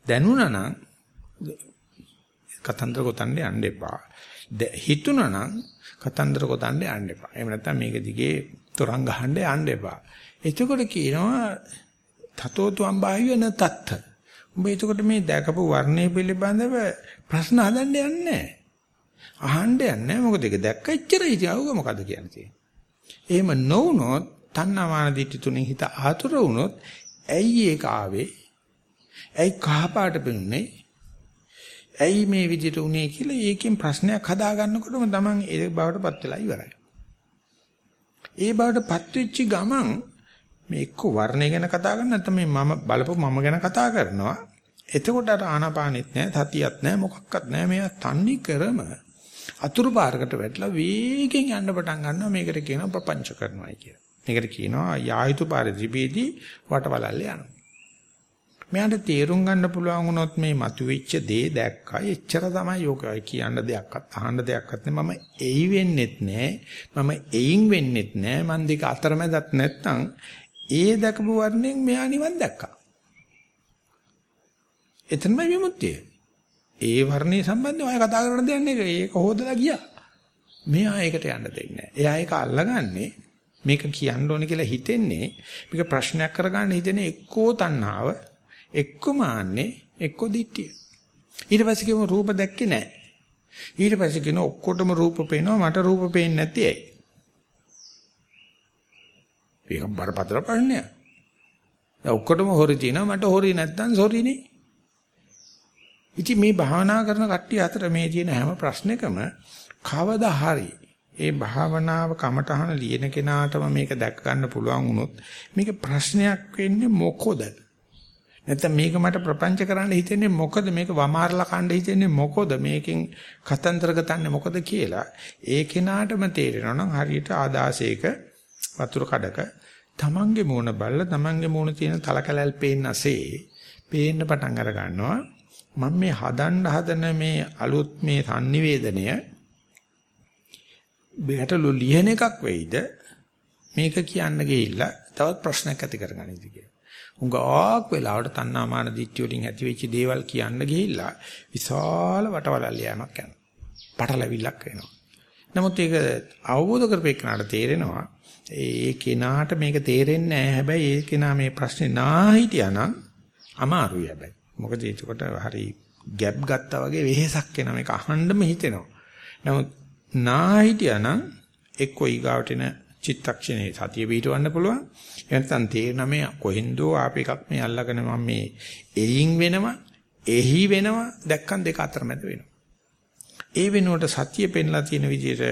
දැනුණා නම් කතන්දර ගොතන්න යන්න එපා. හිතුණා නම් කතන්දර ගොතන්න යන්න එපා. එහෙම නැත්නම් මේක දිගේ තොරන් ගහන්න යන්න එපා. එතකොට කියනවා තතෝතු අම්බාහිය න තත්ත. උඹ එතකොට මේ දැකපු වර්ණය පිළිබඳව ප්‍රශ්න හදන්න යන්නේ අහන්න යන්නේ මොකද ඒක දැක්ක එච්චරයි ඉතිවුව මොකද කියන්නේ. එහෙම නොවුනොත් තණ්හාමාන දිට්ඨි තුනේ හිත ආතුර වුණොත් ඇයි ඒක ආවේ? ඇයි කහපාට පෙනුනේ? ඇයි මේ විදිහට උනේ කියලා ඒකෙන් ප්‍රශ්නයක් හදා ගන්නකොටම Taman ඒ බවටපත් වෙලා ඉවරයි. ඒ බවටපත් වෙච්ච ගමන් මේ එක්ක වර්ණය ගැන කතා කරන්නේ නැත්නම් මේ මම බලපො මම ගැන කතා කරනවා. එතකොට අර ආනාපානෙත් නැහැ, සතියත් නැහැ, මොකක්වත් නැහැ. මෙයා තන්නේ කරම අතුරු පාරකට වැටලා වේගෙන් යන්න පටන් ගන්නවා. මේකට කියනවා ප්‍රපංච කරනවායි කියලා. මේකට කියනවා යායුතු පාරදිපේදී වටවලල්ල යනවා. මෙයාට තේරුම් ගන්න පුළුවන් වුණොත් මේ මතුවෙච්ච දේ දැක්කා. එච්චර තමයි යෝගය කියන්න දෙයක්වත් අහන්න දෙයක්වත් නෑ. මම එයි වෙන්නෙත් නෑ. මම එයින් වෙන්නෙත් නෑ. මන් දෙක අතරමැදත් නැත්තම් ඒ දැකපු වර්ණයෙන් මෙයා නිවන් දැක්කා. එතනමයි විමුක්තිය. ඒ වර්ණයේ සම්බන්ධව ඔය කතා කරන දෙයක් නෙවෙයි. ඒක හොදලා ගියා. මෙයා ඒකට යන්න දෙන්නේ නැහැ. එයා ඒක අල්ලගන්නේ මේක කියන්න ඕනේ කියලා හිතෙන්නේ මේක ප්‍රශ්නයක් කරගන්න හිතෙන එක්කෝ තණ්හාව එක්කෝ මාන්නේ එක්කෝ දිට්ඨිය. ඊට පස්සේ කියමු රූප දැක්කේ නැහැ. ඊට පස්සේ කියන ඔක්කොටම රූප පේනවා මට රූප පේන්නේ නැති ඇයි? ඒක බරපතල ප්‍රශ්නයක්. දැන් ඔක්කොටම හොරි තියෙනවා මට හොරි නැත්තම් සොරිනේ. ඉතින් මේ භාවනා කරන කට්ටිය අතර මේ තියෙන හැම ප්‍රශ්නයකම කවදා හරි ඒ භාවනාව කමටහන ලියන කෙනාටම මේක දැක් ගන්න පුළුවන් වුණොත් මේක ප්‍රශ්නයක් වෙන්නේ මොකද? නැත්නම් මේක මට ප්‍රපංච කරන්න හිතෙන්නේ මොකද? මේක වමාරලා කන්න හිතෙන්නේ මොකද? මේකෙන් කතන්දර ගතන්නේ මොකද කියලා ඒ කෙනාටම තේරෙනවා නම් හරියට ආදාසයක වතුර කඩක තමන්ගේ මූණ බලලා තමන්ගේ මූණ තියෙන තලකැලල් පේන්නසේ පේන්න පටන් අර ගන්නවා මම මේ හදන්න හදන මේ අලුත් මේ sannivedanaya බයටලු ලියන එකක් වෙයිද මේක කියන්න ගිහිල්ලා තවත් ප්‍රශ්නයක් ඇති කරගන්නයිද කියලා. උඟාක් වෙලාවට තණ්හාමාන දිට්ඨිය වලින් ඇති වෙච්ච දේවල් කියන්න ගිහිල්ලා විශාල වටවලල් යamak යනවා. පටලැවිල්ලක් වෙනවා. නමුත් ඒක අවබෝධ කරපේකනට තේරෙනවා ඒ කෙනාට මේක තේරෙන්නේ නැහැ. හැබැයි ඒ කෙනා මේ ප්‍රශ්නේ නාහිටියානම් අමාරුයි හැබැයි. මොකද ඒකට හරි ගැප් ගත්තා වගේ වෙහෙසක් එනවා. මේක අහන්නම හිතෙනවා. නමුත් නාහිටියානම් එක්ක ඊගාවට එන චිත්තක්ෂණේ සතිය පිටවන්න පුළුවන්. එහෙනම් තේරෙන මේ කොහෙන්දෝ ආප එකක් මේ අල්ලගෙන මම මේ එයින් වෙනවා, එහි වෙනවා දැක්කන් දෙක අතරමැද වෙනවා. ඒ වෙනුවට සතිය පෙන්ලා තියෙන විදිහට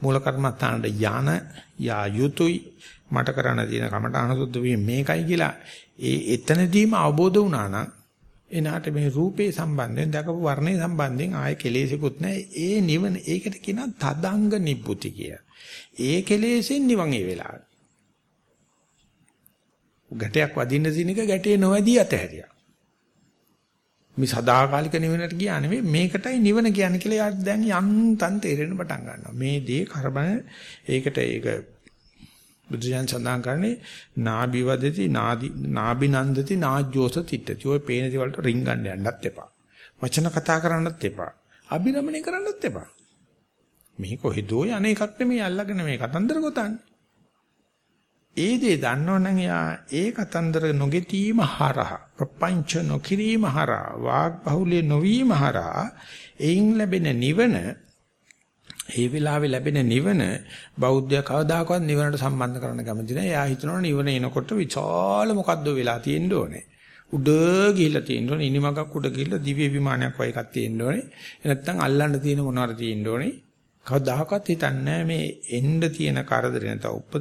මූල කර්මත්තානට යන යා යුතුයි මට කරන්න තියෙන කමඨාන සුද්ධ වීම මේකයි කියලා ඒ එතනදීම අවබෝධ වුණා නම් එනාට මේ රූපේ සම්බන්ධයෙන් දකපු වර්ණේ සම්බන්ධයෙන් ආයේ කෙලෙසකුත් නැහැ ඒ නිවන ඒකට කියන තදංග නිබ්බුති කිය. ඒ කෙලෙසෙන් නිවන් ඒ වෙලාවට. ගැටයක් වදින්න දිනක ගැටේ නොවැදී අතහැරියා. මේ සදාකාලික නිවනට ගියා නෙවෙයි මේකටයි නිවන කියන්නේ කියලා යාට දැන් යන්තම් තේරෙන්න පටන් ගන්නවා. මේ දේ කරබන ඒකට ඒක බුදුසයන් සඳහන් කරන්නේ නාබිවදති නාදි නාබිනන්දති නාජ්ජෝස තිට්ඨති. ඔය පේන දේවල්ට රින්ගන්න යන්නත් එපා. වචන කතා කරන්නත් එපා. අභිරමණය කරන්නත් එපා. මේ කොහෙදෝ යන්නේ එකක් නෙමෙයි අල්ලගෙන මේ කතන්දර ගොතන්නේ. ඒ දේ දන්නවනම් යා ඒ කතන්දර නොගෙතීම හරහා ප්‍රපංච නොකිරීම හරහා වාග් බහුලිය නොවීම හරහා එයින් ලැබෙන නිවන ඒ වෙලාවේ ලැබෙන නිවන බෞද්ධය කවදාකවත් නිවනට සම්බන්ධ කරන්න කැමති නැහැ. එයා හිතනවා නිවන එනකොට විශාල මොකද්ද වෙලා තියෙන්න ඕනේ. උඩ ගිහිල්ලා තියෙන්න ඕනේ. ඉනිමගක් උඩ ගිහිල්ලා දිව්‍ය විමානයක් වගේ එකක් තියෙන්න ඕනේ. නැත්තම් අල්ලන්න තියෙන මොනවාර තියෙන්න ඕනේ. කවදාකවත් හිතන්නේ මේ එන්න තියෙන කරදර නැත උප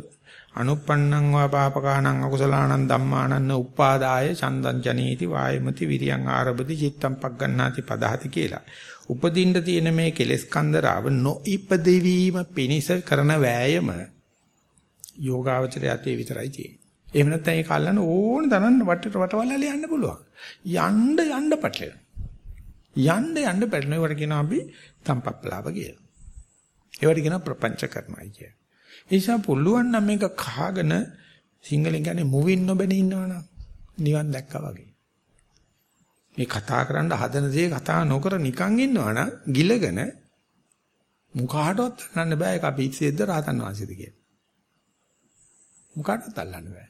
අනුප්පන්නං වා පාපකානං අකුසලානං ධම්මානං උපාදාය චන්දං ජනේති වායමති විරියං ආරබති චිත්තං පග්ගණ්ණාති පදහති කියලා. උපදින්න තියෙන මේ කෙලෙස් කන්දරාව නොඉපදෙවීම පිණිස කරන වෑයම යෝගාවචරය අතේ විතරයි තියෙන්නේ. එහෙම නැත්නම් ඒක අල්ලන්න ඕන තරම් වටට වටවලල්ල යන්න පුළුවන්. යන්න යන්න පැටලෙන. යන්න යන්න පැටලෙන ඒවට කියනවා අපි තම්පප්පලාව කියලා. ඒවට කියනවා ප්‍රපංච කරනයි කිය. ඒ නිසා පුළුවන් නම් මේක කහගෙන සිංහලෙන් කියන්නේ මුවින් නොබැන ඉන්නවනම් නිවන් දැක්කා වගේ. මේ කතා කරන්න හදන දේ කතා නොකර නිකන් ඉන්නවනම් ගිලගෙන මුඛාටවත් ගන්න බෑ ඒක අපි ඉස්සෙද්ද රහතන් වහන්සේද කියලා. මුඛාටවත් අල්ලන්න බෑ.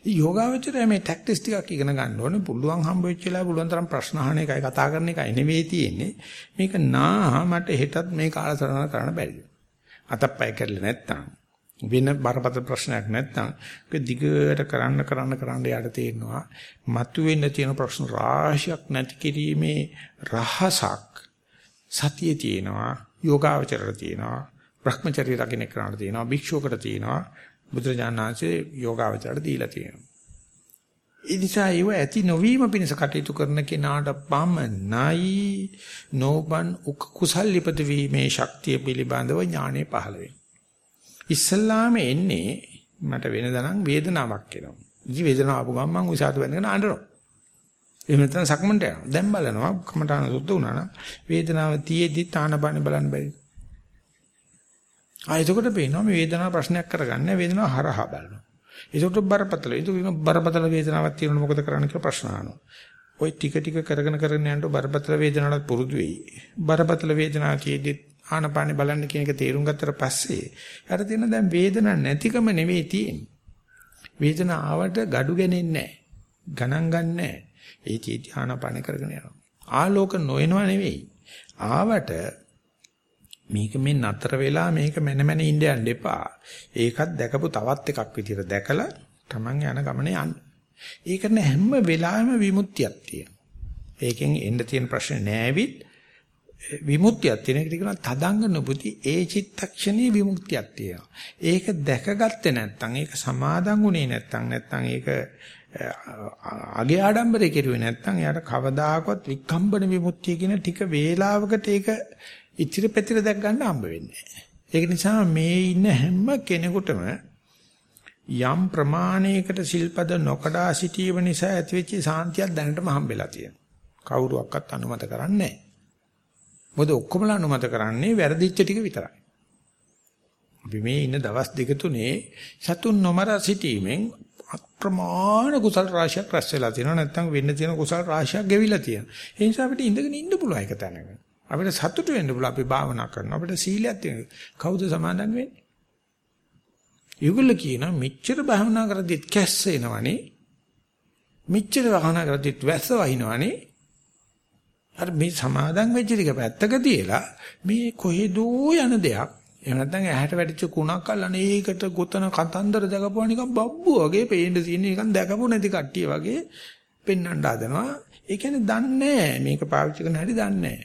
මේ යෝගාවචරය මේ ටැක්ටික්ස් ටිකක් ඉගෙන ගන්න ඕනේ. පුළුවන් හම්බ වෙච්ච වෙලාව පුළුවන් තරම් ප්‍රශ්න අහන එකයි කතා කරන එකයි නෙවෙයි තියෙන්නේ. මේක නා මට හෙටත් මේ කාලසටහන කරන්න බැරිද? අතප්පය කරලා නැත්තම් වෙන බරපතල ප්‍රශ්නයක් නැත්තම් ඒක දිගට කරන්න කරන්න කරන්න යාට තේරෙනවා. මතුවෙන්න තියෙන ප්‍රශ්න රාශියක් නැති කිරීමේ රහසක් සතියේ තියෙනවා. යෝගාවචරයට තියෙනවා. භ්‍රමචර්ය රකින්න කරන්න තියෙනවා. භික්ෂුවකට තියෙනවා. බුදුරජාණන්සේ යෝගාවචරයට දීලා තියෙනවා. ඒ නිසා ඒව ඇති නොවීම පිණිස කටයුතු කරන කෙනාට පමණයි නෝබන් කුසල් ලිපද වීමේ ශක්තිය පිළිබඳව ඥානෙ පහළ වෙන්නේ. ඉස්සල්ලාම එන්නේ මට වෙනදනම් වේදනාවක් එනවා. ඉති වේදනාව ආපු ගමන් මම උසාවියට වැඳගෙන අඬනවා. එහෙම නැත්නම් සක්මන්ට යනවා. දැන් බලනවා කමඨාන සුද්ධ වුණා නම් වේදනාව තියේදී තානබාන බලන්න බැරි. ආ එතකොට පේනවා මේ වේදනාව ප්‍රශ්නයක් කරගන්න වේදනාව හරහා බලනවා. ඒකට බරපතල. ඒක බරපතල වේදනාවක් තියෙනවොත් මොකද කරන්න කියලා ප්‍රශ්න අහනවා. ওই ටික ටික කරගෙන කරගෙන යනකොට බරපතල වේදනාවට පුරුදු වෙයි. බරපතල වේදනාව කියේදී ආනපානේ බලන්න කියන එක තේරුම් ගත්තට පස්සේ යට තියෙන දැන් වේදනාවක් නැතිකම නෙවෙයි තියෙන්නේ. වේදනාව ආවට gadu ගන්නේ නැහැ. ගණන් ගන්න නැහැ. ඒ චේති ආනපානේ කරගෙන යනවා. ආලෝක නොයනවා නෙවෙයි. ආවට මේක මේ නතර වෙලා මේක මැනමැන ඉන්න යන්න එපා. ඒකත් දැකපු තවත් එකක් විදිහට දැකලා Taman යන ගමනේ යන්න. ඒක නේ හැම වෙලාවෙම විමුක්තියක් තියෙනවා. ඒකෙන් එන්න තියෙන ප්‍රශ්නේ නෑවිත් විමුක්තියක් තියෙන එකට කියනවා තදංග නුපුති ඒ චිත්තක්ෂණී විමුක්තියක් තියෙනවා. ඒක දැකගත්තේ නැත්නම් ඒක සමාදන් වුණේ නැත්නම් නැත්නම් ඒක අගේ ආඩම්බරේ කෙරුවේ නැත්නම් එයාට කවදාකවත් විකම්බන විමුක්තිය කියන ටික වේලාවකට ඒක ඉතිරි පැතිර දැක් ගන්න හම්බ වෙන්නේ ඒක නිසා මේ ඉන්න හැම කෙනෙකුටම යම් ප්‍රමාණයකට සිල්පද නොකඩා සිටීම නිසා ඇතිවෙච්ච සාන්තියක් දැනටම හම්බෙලා තියෙනවා. කවුරුවක්වත් අනුමත කරන්නේ නැහැ. මොකද ඔක්කොමලා අනුමත කරන්නේ වැරදිච්ච ටික විතරයි. අපි මේ ඉන්න දවස් දෙක තුනේ සතුන් නොමර සිටීමෙන් අප්‍රමාණ කුසල රාශියක් රැස් වෙලා තියෙනවා නැත්නම් වෙන්න තියෙන කුසල රාශියක් ගෙවිලා තියෙනවා. ඒ නිසා අපිට ඉඳගෙන ඉන්න පුළුවන් එක තැනක. අපිට සතුටු වෙන්න පුළුවන් අපි භාවනා කරනවා. අපිට සීලයක් තියෙනවා. කවුද සමාදන් වෙන්නේ? ඒගොල්ලෝ කියන මෙච්චර භාවනා කරද්දිත් කැස්ස එනවනේ. මෙච්චර භාවනා කරද්දිත් වැස්ස වහිනවනේ. අර මේ සමාදන් වෙච්ච ටික පැත්තක තියලා මේ කොහෙදෝ යන දෙයක් එහෙම නැත්නම් ඇහැට වැටිච්ච කුණක් අල්ලන ඒකට ගොතන කතන්දර දකපුවා නිකන් බබ්බු වගේ පේන්න තියෙන නිකන් දැකපු නැති කට්ටිය වගේ පෙන්වන්න හදනවා. ඒ කියන්නේ දන්නේ මේක පාවිච්චි කරන හැටි දන්නේ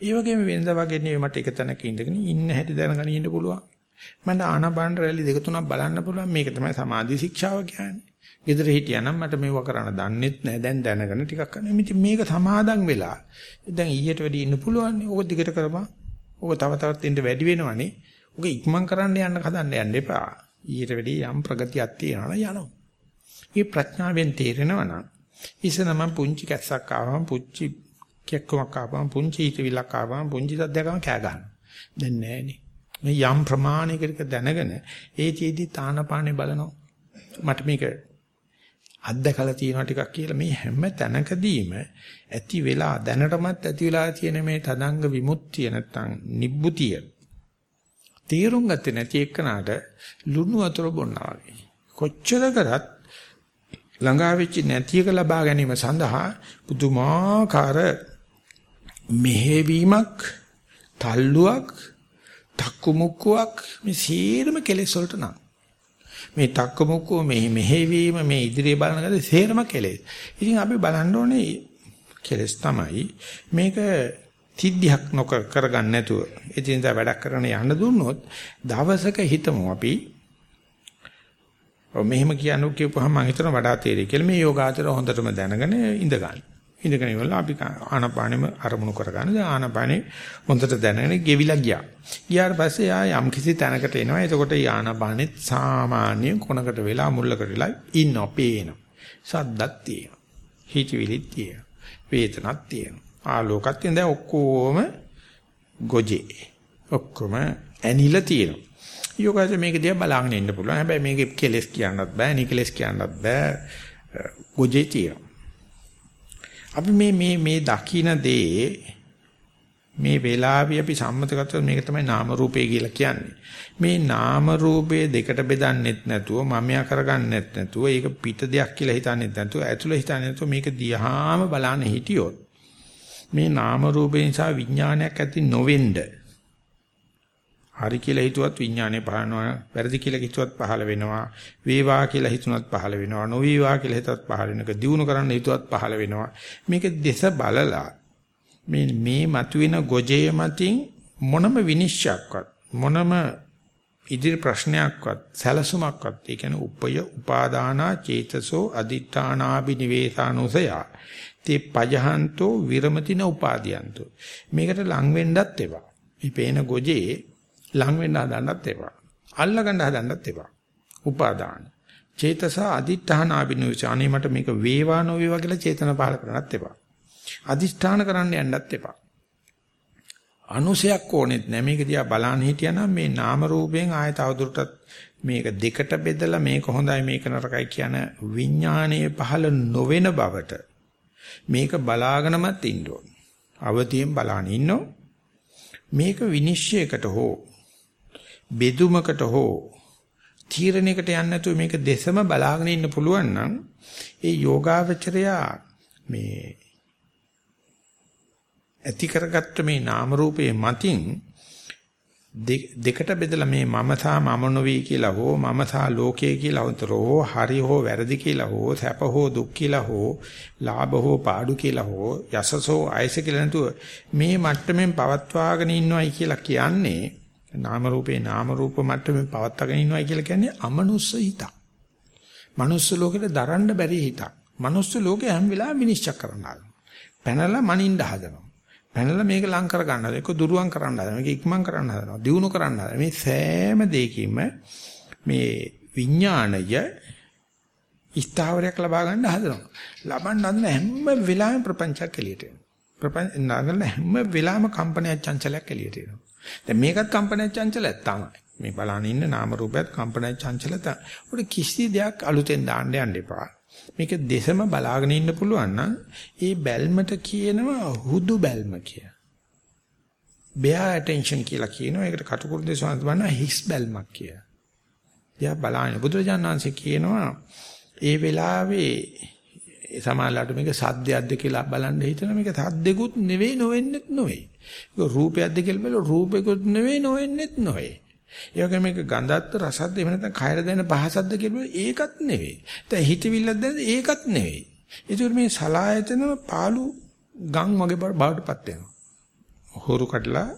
ඒ වගේම වෙනදා වගේ නෙවෙයි මට එක තැනක ඉඳගෙන ඉන්න හැටි දැනගෙන ඉන්න පුළුවන්. මට ආනපාන රැලි දෙක තුනක් බලන්න පුළුවන්. මේක තමයි සමාධි ශික්ෂාව කියන්නේ. ගෙදර හිටියානම් මට මේව කරන්න දන්නෙත් නැහැ. දැන් දැනගෙන ටිකක් කරන්න. ඉතින් මේක සමාදන් වෙලා. දැන් ඊට වැඩි ඉන්න පුළුවන්. ඕක දිගට කරපන්. ඕක තව තවත් ඉන්න වැඩි වෙනවනේ. ඕක ඉක්මන් කරන්න යන්න හදන්න යන්න එපා. ඊට වැඩි යම් ප්‍රගතියක් තියනවා යනවා. මේ ප්‍රඥාවෙන් තේරෙනවා නම් ඉස්සනම පුංචි කැස්සක් ආවම පුංචි කෙක්කමක් ආවම පුංචි හිතවිල්ලක් ආවම පුංචි සද්දයක්ම කෑ ගන්නවා. දැන් නෑනේ. මේ යම් ප්‍රමාණයකට දැනගෙන ඒ චේදී තානපානේ බලනවා. මට මේක අත්දකලා තියෙනවා ටිකක් කියලා. මේ හැම තැනකදීම ඇති වෙලා දැනටමත් ඇති වෙලා තියෙන මේ තදංග විමුක්තිය නැත්තම් නිබ්බුතිය තේරුම් ගත්තේ නැති එක්කනට ලුණු වතුර බොන්නා වගේ. කොච්චර කරත් ළඟා වෙච්ච නැති එක ලබා ගැනීම සඳහා පුදුමාකාර මෙහෙවීමක් තල්ලුවක් තක්කුමුක්කුවක් මේ සීරම කෙලෙස් වලට නම් මේ තක්කුමුක්කුව මේ මෙහෙවීම මේ ඉදිරිය බලන ගද සේරම කෙලෙස්. ඉතින් අපි බලන්න ඕනේ කෙලෙස් තමයි මේක සිද්ධියක් නොකර කරගන්න නැතුව එදිනදා වැඩක් කරන යන්න දුන්නොත් දවසක හිතමු අපි ඔව් මෙහෙම කියනු කියපුවහම මම හිතන වඩා තේරෙයි කියලා මේ යෝගාචර හොඳටම දැනගෙන ඉඳ ගන්න. ඉඳගෙන ඉවරලා අපි ආනපානෙම අරමුණු කරගන්න. දැන් ආනපානෙ හොඳට දැනගෙන ගෙවිලා ගියා. ගියාට පස්සේ ආ යම් කිසි තැනකට එනවා. එතකොට ඒ ආනපානෙත් සාමාන්‍ය කොනකට වෙලා මුල්ලකට වෙලා ඉන්නවා, පේනවා. සද්දක් තියෙනවා. හිතවිලිත් තියෙනවා. වේදනක් තියෙනවා. ආලෝකත් තියෙන දැන් ඔක්කොම ගොජේ. ඔක්කොම ඇනිලා තියෙනවා. යෝගාචර මේක දිහා බලාගෙන ඉන්න පුළුවන්. හැබැයි මේකේ කෙලස් කියන්නත් බෑ, නිකලස් කියන්නත් බෑ. ගොජේ තියෙනවා. අපි මේ මේ මේ දකින දේ මේ වෙලාවේ අපි සම්මතගතව මේක තමයි නාම රූපේ කියලා කියන්නේ. මේ නාම රූපේ දෙකට බෙදන්නෙත් නැතුව මමයා කරගන්නෙත් නැතුව ඒක පිට දෙයක් කියලා හිතන්නෙත් නැතුව ඇතුළ හිතන්නේ නැතුව මේක දිහාම බලන්න හිටියොත් මේ නාම රූපේ නිසා විඥානයක් ඇති නොවෙන්න හරි කියලා හිතුවත් විඥානය පහළනවා වැරදි කියලා හිතුවත් පහළ වෙනවා වේවා කියලා හිතුණත් පහළ වෙනවා නොවේවා කියලා හිතුවත් පහළ වෙනක දිනු කරන්න හිතුවත් පහළ වෙනවා. මේක දෙස බලලා මේ මේ මතුවෙන ගොජේ මතින් මොනම විනිශ්චයක්වත් මොනම ඉදිරි ප්‍රශ්නයක්වත් සැලසුමක්වත් ඒ කියන්නේ උපය උපාදානා චේතසෝ අදිඨානාබි නිවේසානුසය තේ පජහන්තෝ විරමතින උපාදීයන්තෝ. මේකට ලං වෙන්නත් එපා. මේ පේන ගොජේ ලං වෙන්න හදන්නත් එපා. අල්ල ගන්න හදන්නත් එපා. උපාදාන. චේතස අදිඨානාබිනුච අනේ මට මේක වේවා නොවේවා කියලා චේතන පහල කරන්නත් එපා. අදිෂ්ඨාන කරන්න යන්නත් එපා. අනුසයක් ඕනෙත් නෑ මේක දිහා බලන්න හිටියනම් මේ නාම රූපයෙන් ආයත අවදුරටත් මේක දෙකට බෙදලා මේක හොඳයි මේක නරකයි කියන විඥානයේ පහළ නොවන බවට මේක බලාගෙනමත් ඉන්න ඕන. අවතියෙන් බලාගෙන ඉන්නෝ මේක විනිශ්චයකට හෝ බෙදුමකට හෝ තීරණයකට යන්නේ නැතුව මේක දෙසම බලාගෙන ඉන්න පුළුවන් නම් ඒ යෝගාවචරයා මේ ඇති කරගත්ත මේ නාම රූපයේ මතින් දෙකට බෙදලා මේ මම සහ මම නොවේ කියලා හෝ මම සහ ලෝකයේ කියලා උතරෝ හරි හෝ වැරදි කියලා හෝ සැප හෝ දුක් කියලා හෝ ලාභ හෝ පාඩු කියලා හෝ යසස හෝ ආයස කියලා නැතුව මේ මට්ටමින් පවත්වාගෙන ඉන්නවයි කියලා කියන්නේ නාම රූපේ නාම රූප මට්ටමින් පවත්වාගෙන ඉන්නවයි කියලා කියන්නේ අමනුස්ස හිතක්. මනුස්ස ලෝකෙට දරන්න බැරි හිතක්. මනුස්ස ලෝකේ හැම වෙලාවෙම විනිශ්චය කරනවා. පැනලා මනින්න හදනවා. පැනලා මේක ලං කර ගන්නවා. ඒක දුරුවන් කරන්න හදනවා. මේක ඉක්මන් කරන්න හදනවා. දියුණු කරන්න හදනවා. මේ සෑම දෙයකින්ම මේ විඥාණය ස්ථාවරයක් ලබා ගන්න හදනවා. ලබන්න හදන හැම වෙලාවෙම ප්‍රපංචයක් එළියට එනවා. ප්‍රපංච නගල හැම වෙලාවෙම කම්පනයක් චංචලයක් එළියට එනවා. දැන් මේකත් කම්පනයක් චංචලයක් තමයි. මේ බලන ඉන්න නාම රූපයත් කම්පනයක් චංචලත. උඩ කිසි දෙයක් අලුතෙන් දාන්න යන්න එපා. මේක දෙසම බලාගෙන ඉන්න පුළුවන් නම් ඒ බැල්මට කියනවා හුදු බැල්ම කිය. bear attention කියලා කියනවා. ඒකට කටුකුරු දෙසවන්ත බලන හිස් බැල්මක් කිය. එයා බලන්නේ බුදුරජාණන් වහන්සේ කියනවා ඒ වෙලාවේ සමාලලට මේක සද්දයක්ද කියලා බලන්න හිතන මේක සද්දෙකුත් නෙවෙයි නොවෙන්නෙත් නොවේ. ඒක රූපයක්ද කියලා බලලා රූපෙකුත් නෙවෙයි නොවෙන්නෙත් නොවේ. ඒ වගේ මේක ගඳත් රසත් එහෙම නැත්නම් කයර දැන පහසක්ද කියලා ඒකත් නෙවෙයි. දැන් හිතවිල්ලක් දැන ඒකත් නෙවෙයි. ඒකට මේ සලායතන පාළු ගම් වගේ බාටපත් වෙනවා. හොරු කඩලා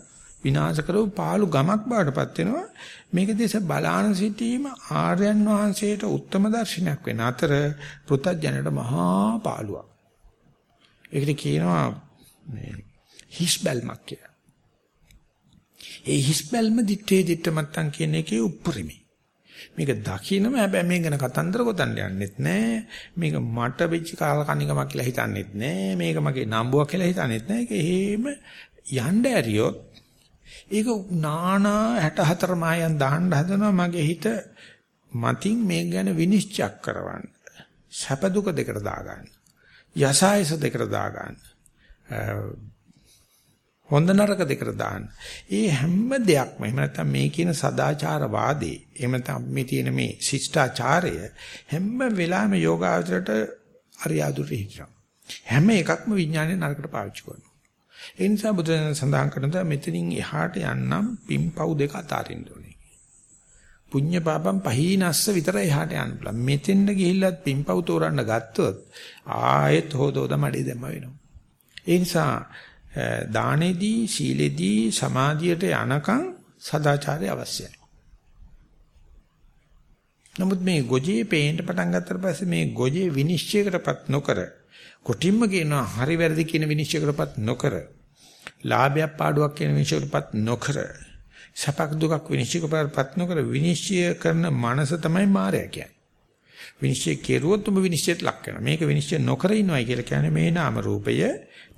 විනාශ කරව පාළු ගමක් බාටපත් වෙනවා. මේක දිහා බලාන සිටීම ආර්යයන් වහන්සේට උත්තම දර්ශනයක් වෙන අතර පෘථජනට මහා පාළුවක්. ඒකට කියනවා මේ හිස් බැල්මක් කියලා. ඒ හිස් බැල්ම දිත්තේ දිත්ත මත්තන් කියන එකේ උප්පරිමේ. මේක දකින්නම හැබැයි මේ ගැන කතන්දර ගොතන්න යන්නෙත් නෑ. මේක මට වෙච්ච කාලකණිකමක් කියලා හිතන්නෙත් නෑ. මේක මගේ නම්බුවක් කියලා හිතන්නෙත් නෑ. ඒක එහෙම යන්න ඇරියොත් ඒක නානා 64 මායන් දාන්න හදනවා මගේ හිත මතින් මේක ගැන විනිශ්චය කරවන්න. සැප දුක දෙකට දාගන්න. යසායස දෙකට දාගන්න. හොඳ නරක දෙකට දාන්න. ඒ හැම දෙයක්ම එහෙම නැත්නම් මේ කියන සදාචාරවාදී එහෙම නැත්නම් මේ තියෙන මේ ශිෂ්ටාචාරය හැම වෙලාවෙම යෝගාවචරයට අරියාදුරේ හිටිනවා. හැම එකක්ම විඥානයේ නරකට පාවිච්චි කරනවා. ඒ නිසා බුදුන් සඳහන් කරනවා මෙතනින් එහාට යන්නම් පිම්පව් දෙක අතාරින්න ඕනේ. පුඤ්ඤ පාපම් පහීනස්ස විතර එහාට යන්න පුළුවන්. මෙතෙන්ද ගිහිල්ලත් පිම්පව් තෝරන්න ගත්තොත් ආයෙත් හොදෝද මඩේ දැම්ම වෙනවා. ඒ නිසා දානෙදී සීලෙදී සමාධියට යනකම් සදාචාරය අවශ්‍යයි. නමුත් මේ ගොජේ පේන්න පටන් ගත්තට පස්සේ මේ ගොජේ විනිශ්චයකටපත් නොකර කොටින්ම කියනවා හරි වැරදි කියන විනිශ්චයකටපත් නොකර ලාභයක් පාඩුවක් කියන විනිශ්චයකටපත් නොකර සපක් දුකක් විනිශ්චයකටපත් නොකර විනිශ්චය කරන මනස තමයි මායя කියන්නේ. විනිශ්චය කෙරුවොත් ඔබ විනිශ්චයට ලක් වෙනවා. මේක විනිශ්චය නොකර ඉනවයි කියලා කියන්නේ මේ නාම රූපය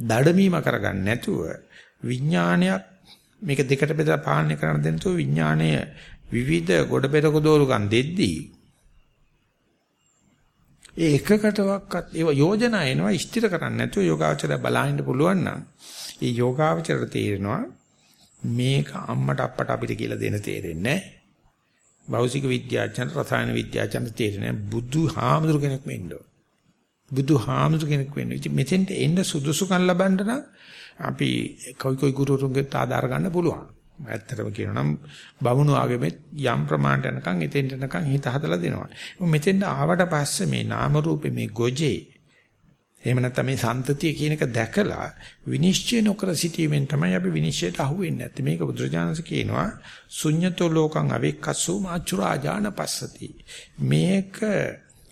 දඩමීම කරගන්න නැතුව විඥානයක් මේක දෙකට බෙදලා පාලනය කරන්න දෙන්න තු විඥාණය විවිධ ගොඩ පෙරක දෝරුකම් දෙද්දී ඒ එකකටවත් ඒව යෝජනා එනවා ස්ථිර කරන්න නැතුව යෝගාවචරය බලහින්න පුළුවන් නම් ඒ යෝගාවචරයට තේරෙනවා මේක අම්මට අප්පට අපිට කියලා දෙන්න තේරෙන්නේ භෞතික විද්‍යාඥයන් රසායන විද්‍යාඥයන් තේරෙන්නේ බුදු හාමුදුරු කෙනෙක් වෙන්න ඕන. බුදු හාමුදුරු කෙනෙක් වෙන්න. ඉතින් මෙතෙන්ට එන්න සුදුසුකම් ලබන්න නම් අපි කොයි කොයි ගුරුතුන්ගෙත් ආධාර ගන්න පුළුවන්. ඇත්තටම කියනවා නම් බමුණු ආගමෙත් යම් ප්‍රමාණයට යනකම් එතෙන්ට යනකම් හිත හදලා දෙනවා. මෙතෙන්ට ආවට පස්සේ මේ නාම රූපේ මේ ගොජේ එහෙම නැත්නම් මේ සන්තතිය කියන එක දැකලා විනිශ්චය නොකර සිටීමෙන් තමයි අපි විනිශ්චයට අහු වෙන්නේ නැත්තේ. මේක බුදුරජාණන්ස කියනවා ශුඤ්‍යතෝ ලෝකං අවික්කස්සු මාචුරාජාන පස්සති. මේක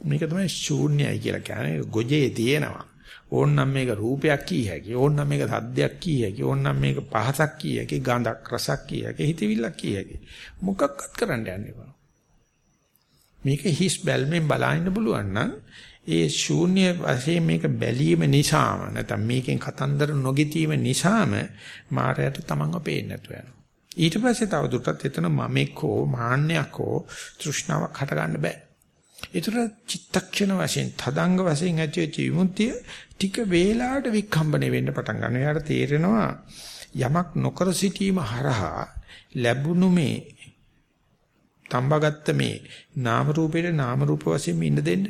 මේක තමයි ශූන්‍යයි කියලා කියන්නේ ගොජේ තියෙනවා. ඕන්නම් මේක රූපයක් කී හැකි ඕන්නම් මේක සද්දයක් කී හැකි ඕන්නම් මේක පහසක් කී හැකි ගඳක් රසක් කී හැකි හිතවිල්ලක් කී හැකි. මොකක්වත් කරන්න යන්නේ බෑ මේක හිස් බැල්මෙන් බලන්න පුළුවන් නම් ඒ ශූන්‍ය වශයෙන් මේක බැලීම නිසාම නැත්නම් මේකෙන් කතන්දර නොගිතීම නිසාම මායයට තමන්ව පේන්නේ නැතුව යනවා ඊට පස්සේ තව දුරටත් එතන මමෙක්ෝ මාන්නයක්ෝ තෘෂ්ණාවක් හට ගන්න බෑ. ඒතර චිත්තක්ෂණ වශයෙන් තදංග වශයෙන් ඇතිවෙච්ච විමුක්තිය ටික වේලාවට වික්ඛම්බණය වෙන්න පටන් ගන්නවා. එයාට තේරෙනවා යමක් නොකර සිටීම හරහා ලැබුණු මේ තම්බගත්ත මේ නාම රූපේට නාම රූප වශයෙන් ඉන්න දෙන්න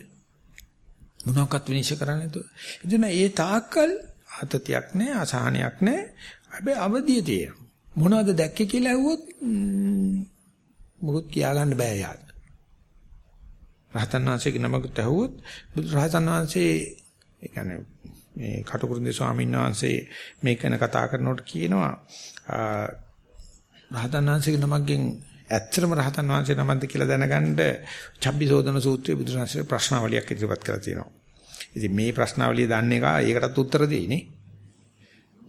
මොනවාක්වත් විනිශ්චය කරන්නේ නැතුව. එදින ඒ තාක්කල් ආතතියක් නැහැ අසහනයක් නැහැ. හැබැයි අවදිය තියෙනවා. මොනවද දැක්කේ කියලා ඇහුවොත් මොකොත් කියාගන්න බෑ යාට. රහතන් වහන්සේගේ නමකට ඇහුවොත් බුදු රහතන් වහන්සේ ඒ කියන්නේ මේ කටුකුරුන්දේ ස්වාමීන් වහන්සේ මේක ගැන කතා කරනකොට කියනවා රහතන් වහන්සේගේ නමක්ගෙන් ඇත්තම රහතන් වහන්සේ නමක්ද කියලා දැනගන්න චබ්බිසෝදන සූත්‍රයේ බුදුරජාණන්සේ ප්‍රශ්නාවලියක් ඉදිරිපත් කරලා තියෙනවා. ඉතින් මේ ප්‍රශ්නාවලිය දන්නේ කා ඒකටත් උත්තර දෙයිනේ.